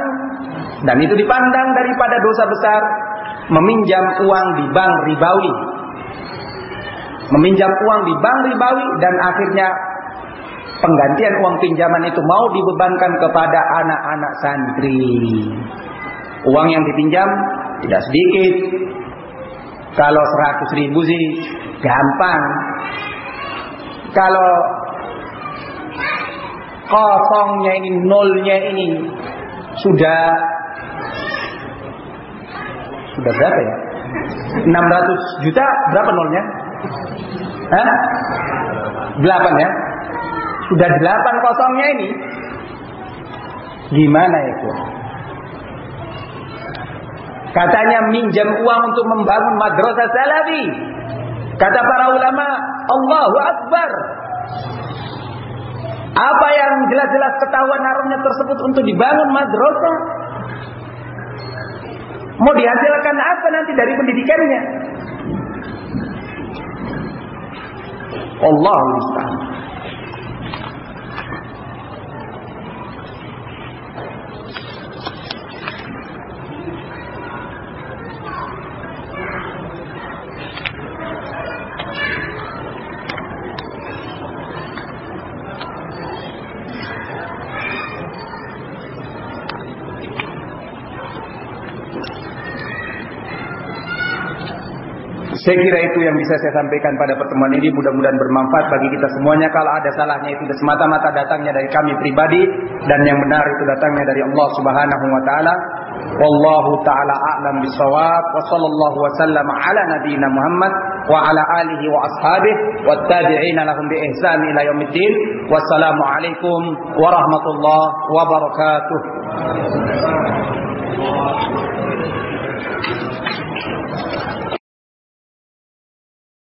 dan itu dipandang daripada dosa besar meminjam uang di bank ribawi. Meminjam uang di bank ribawi dan akhirnya penggantian uang pinjaman itu mau dibebankan kepada anak-anak santri. Uang yang dipinjam tidak sedikit. Kalau 100 ribu sih gampang. Kalau kosongnya ini, nolnya ini sudah sudah berapa ya? 600 juta berapa nolnya? Hah? 8 ya? Sudah 8 kosongnya ini. Gimana itu? Katanya minjam uang untuk membangun madrasah salafi. Kata para ulama, Allahu Akbar. Apa yang jelas-jelas ketahuan haramnya tersebut untuk dibangun madrasah? Mau dihasilkan apa nanti dari pendidikannya? Allah musta'an. Saya kira itu yang bisa saya sampaikan pada pertemuan ini. Mudah-mudahan bermanfaat bagi kita semuanya. Kalau ada salahnya itu semata-mata datangnya dari kami pribadi dan yang benar itu datangnya dari Allah Subhanahu wa taala. Wallahu taala a'lam bisawab wa sallallahu wa sallam ala nabiyyina Muhammad wa ala alihi wa ashabihi wa tabi'ina lahum bi ihsan ila yaumiddin. Wassalamu alaikum warahmatullahi wabarakatuh.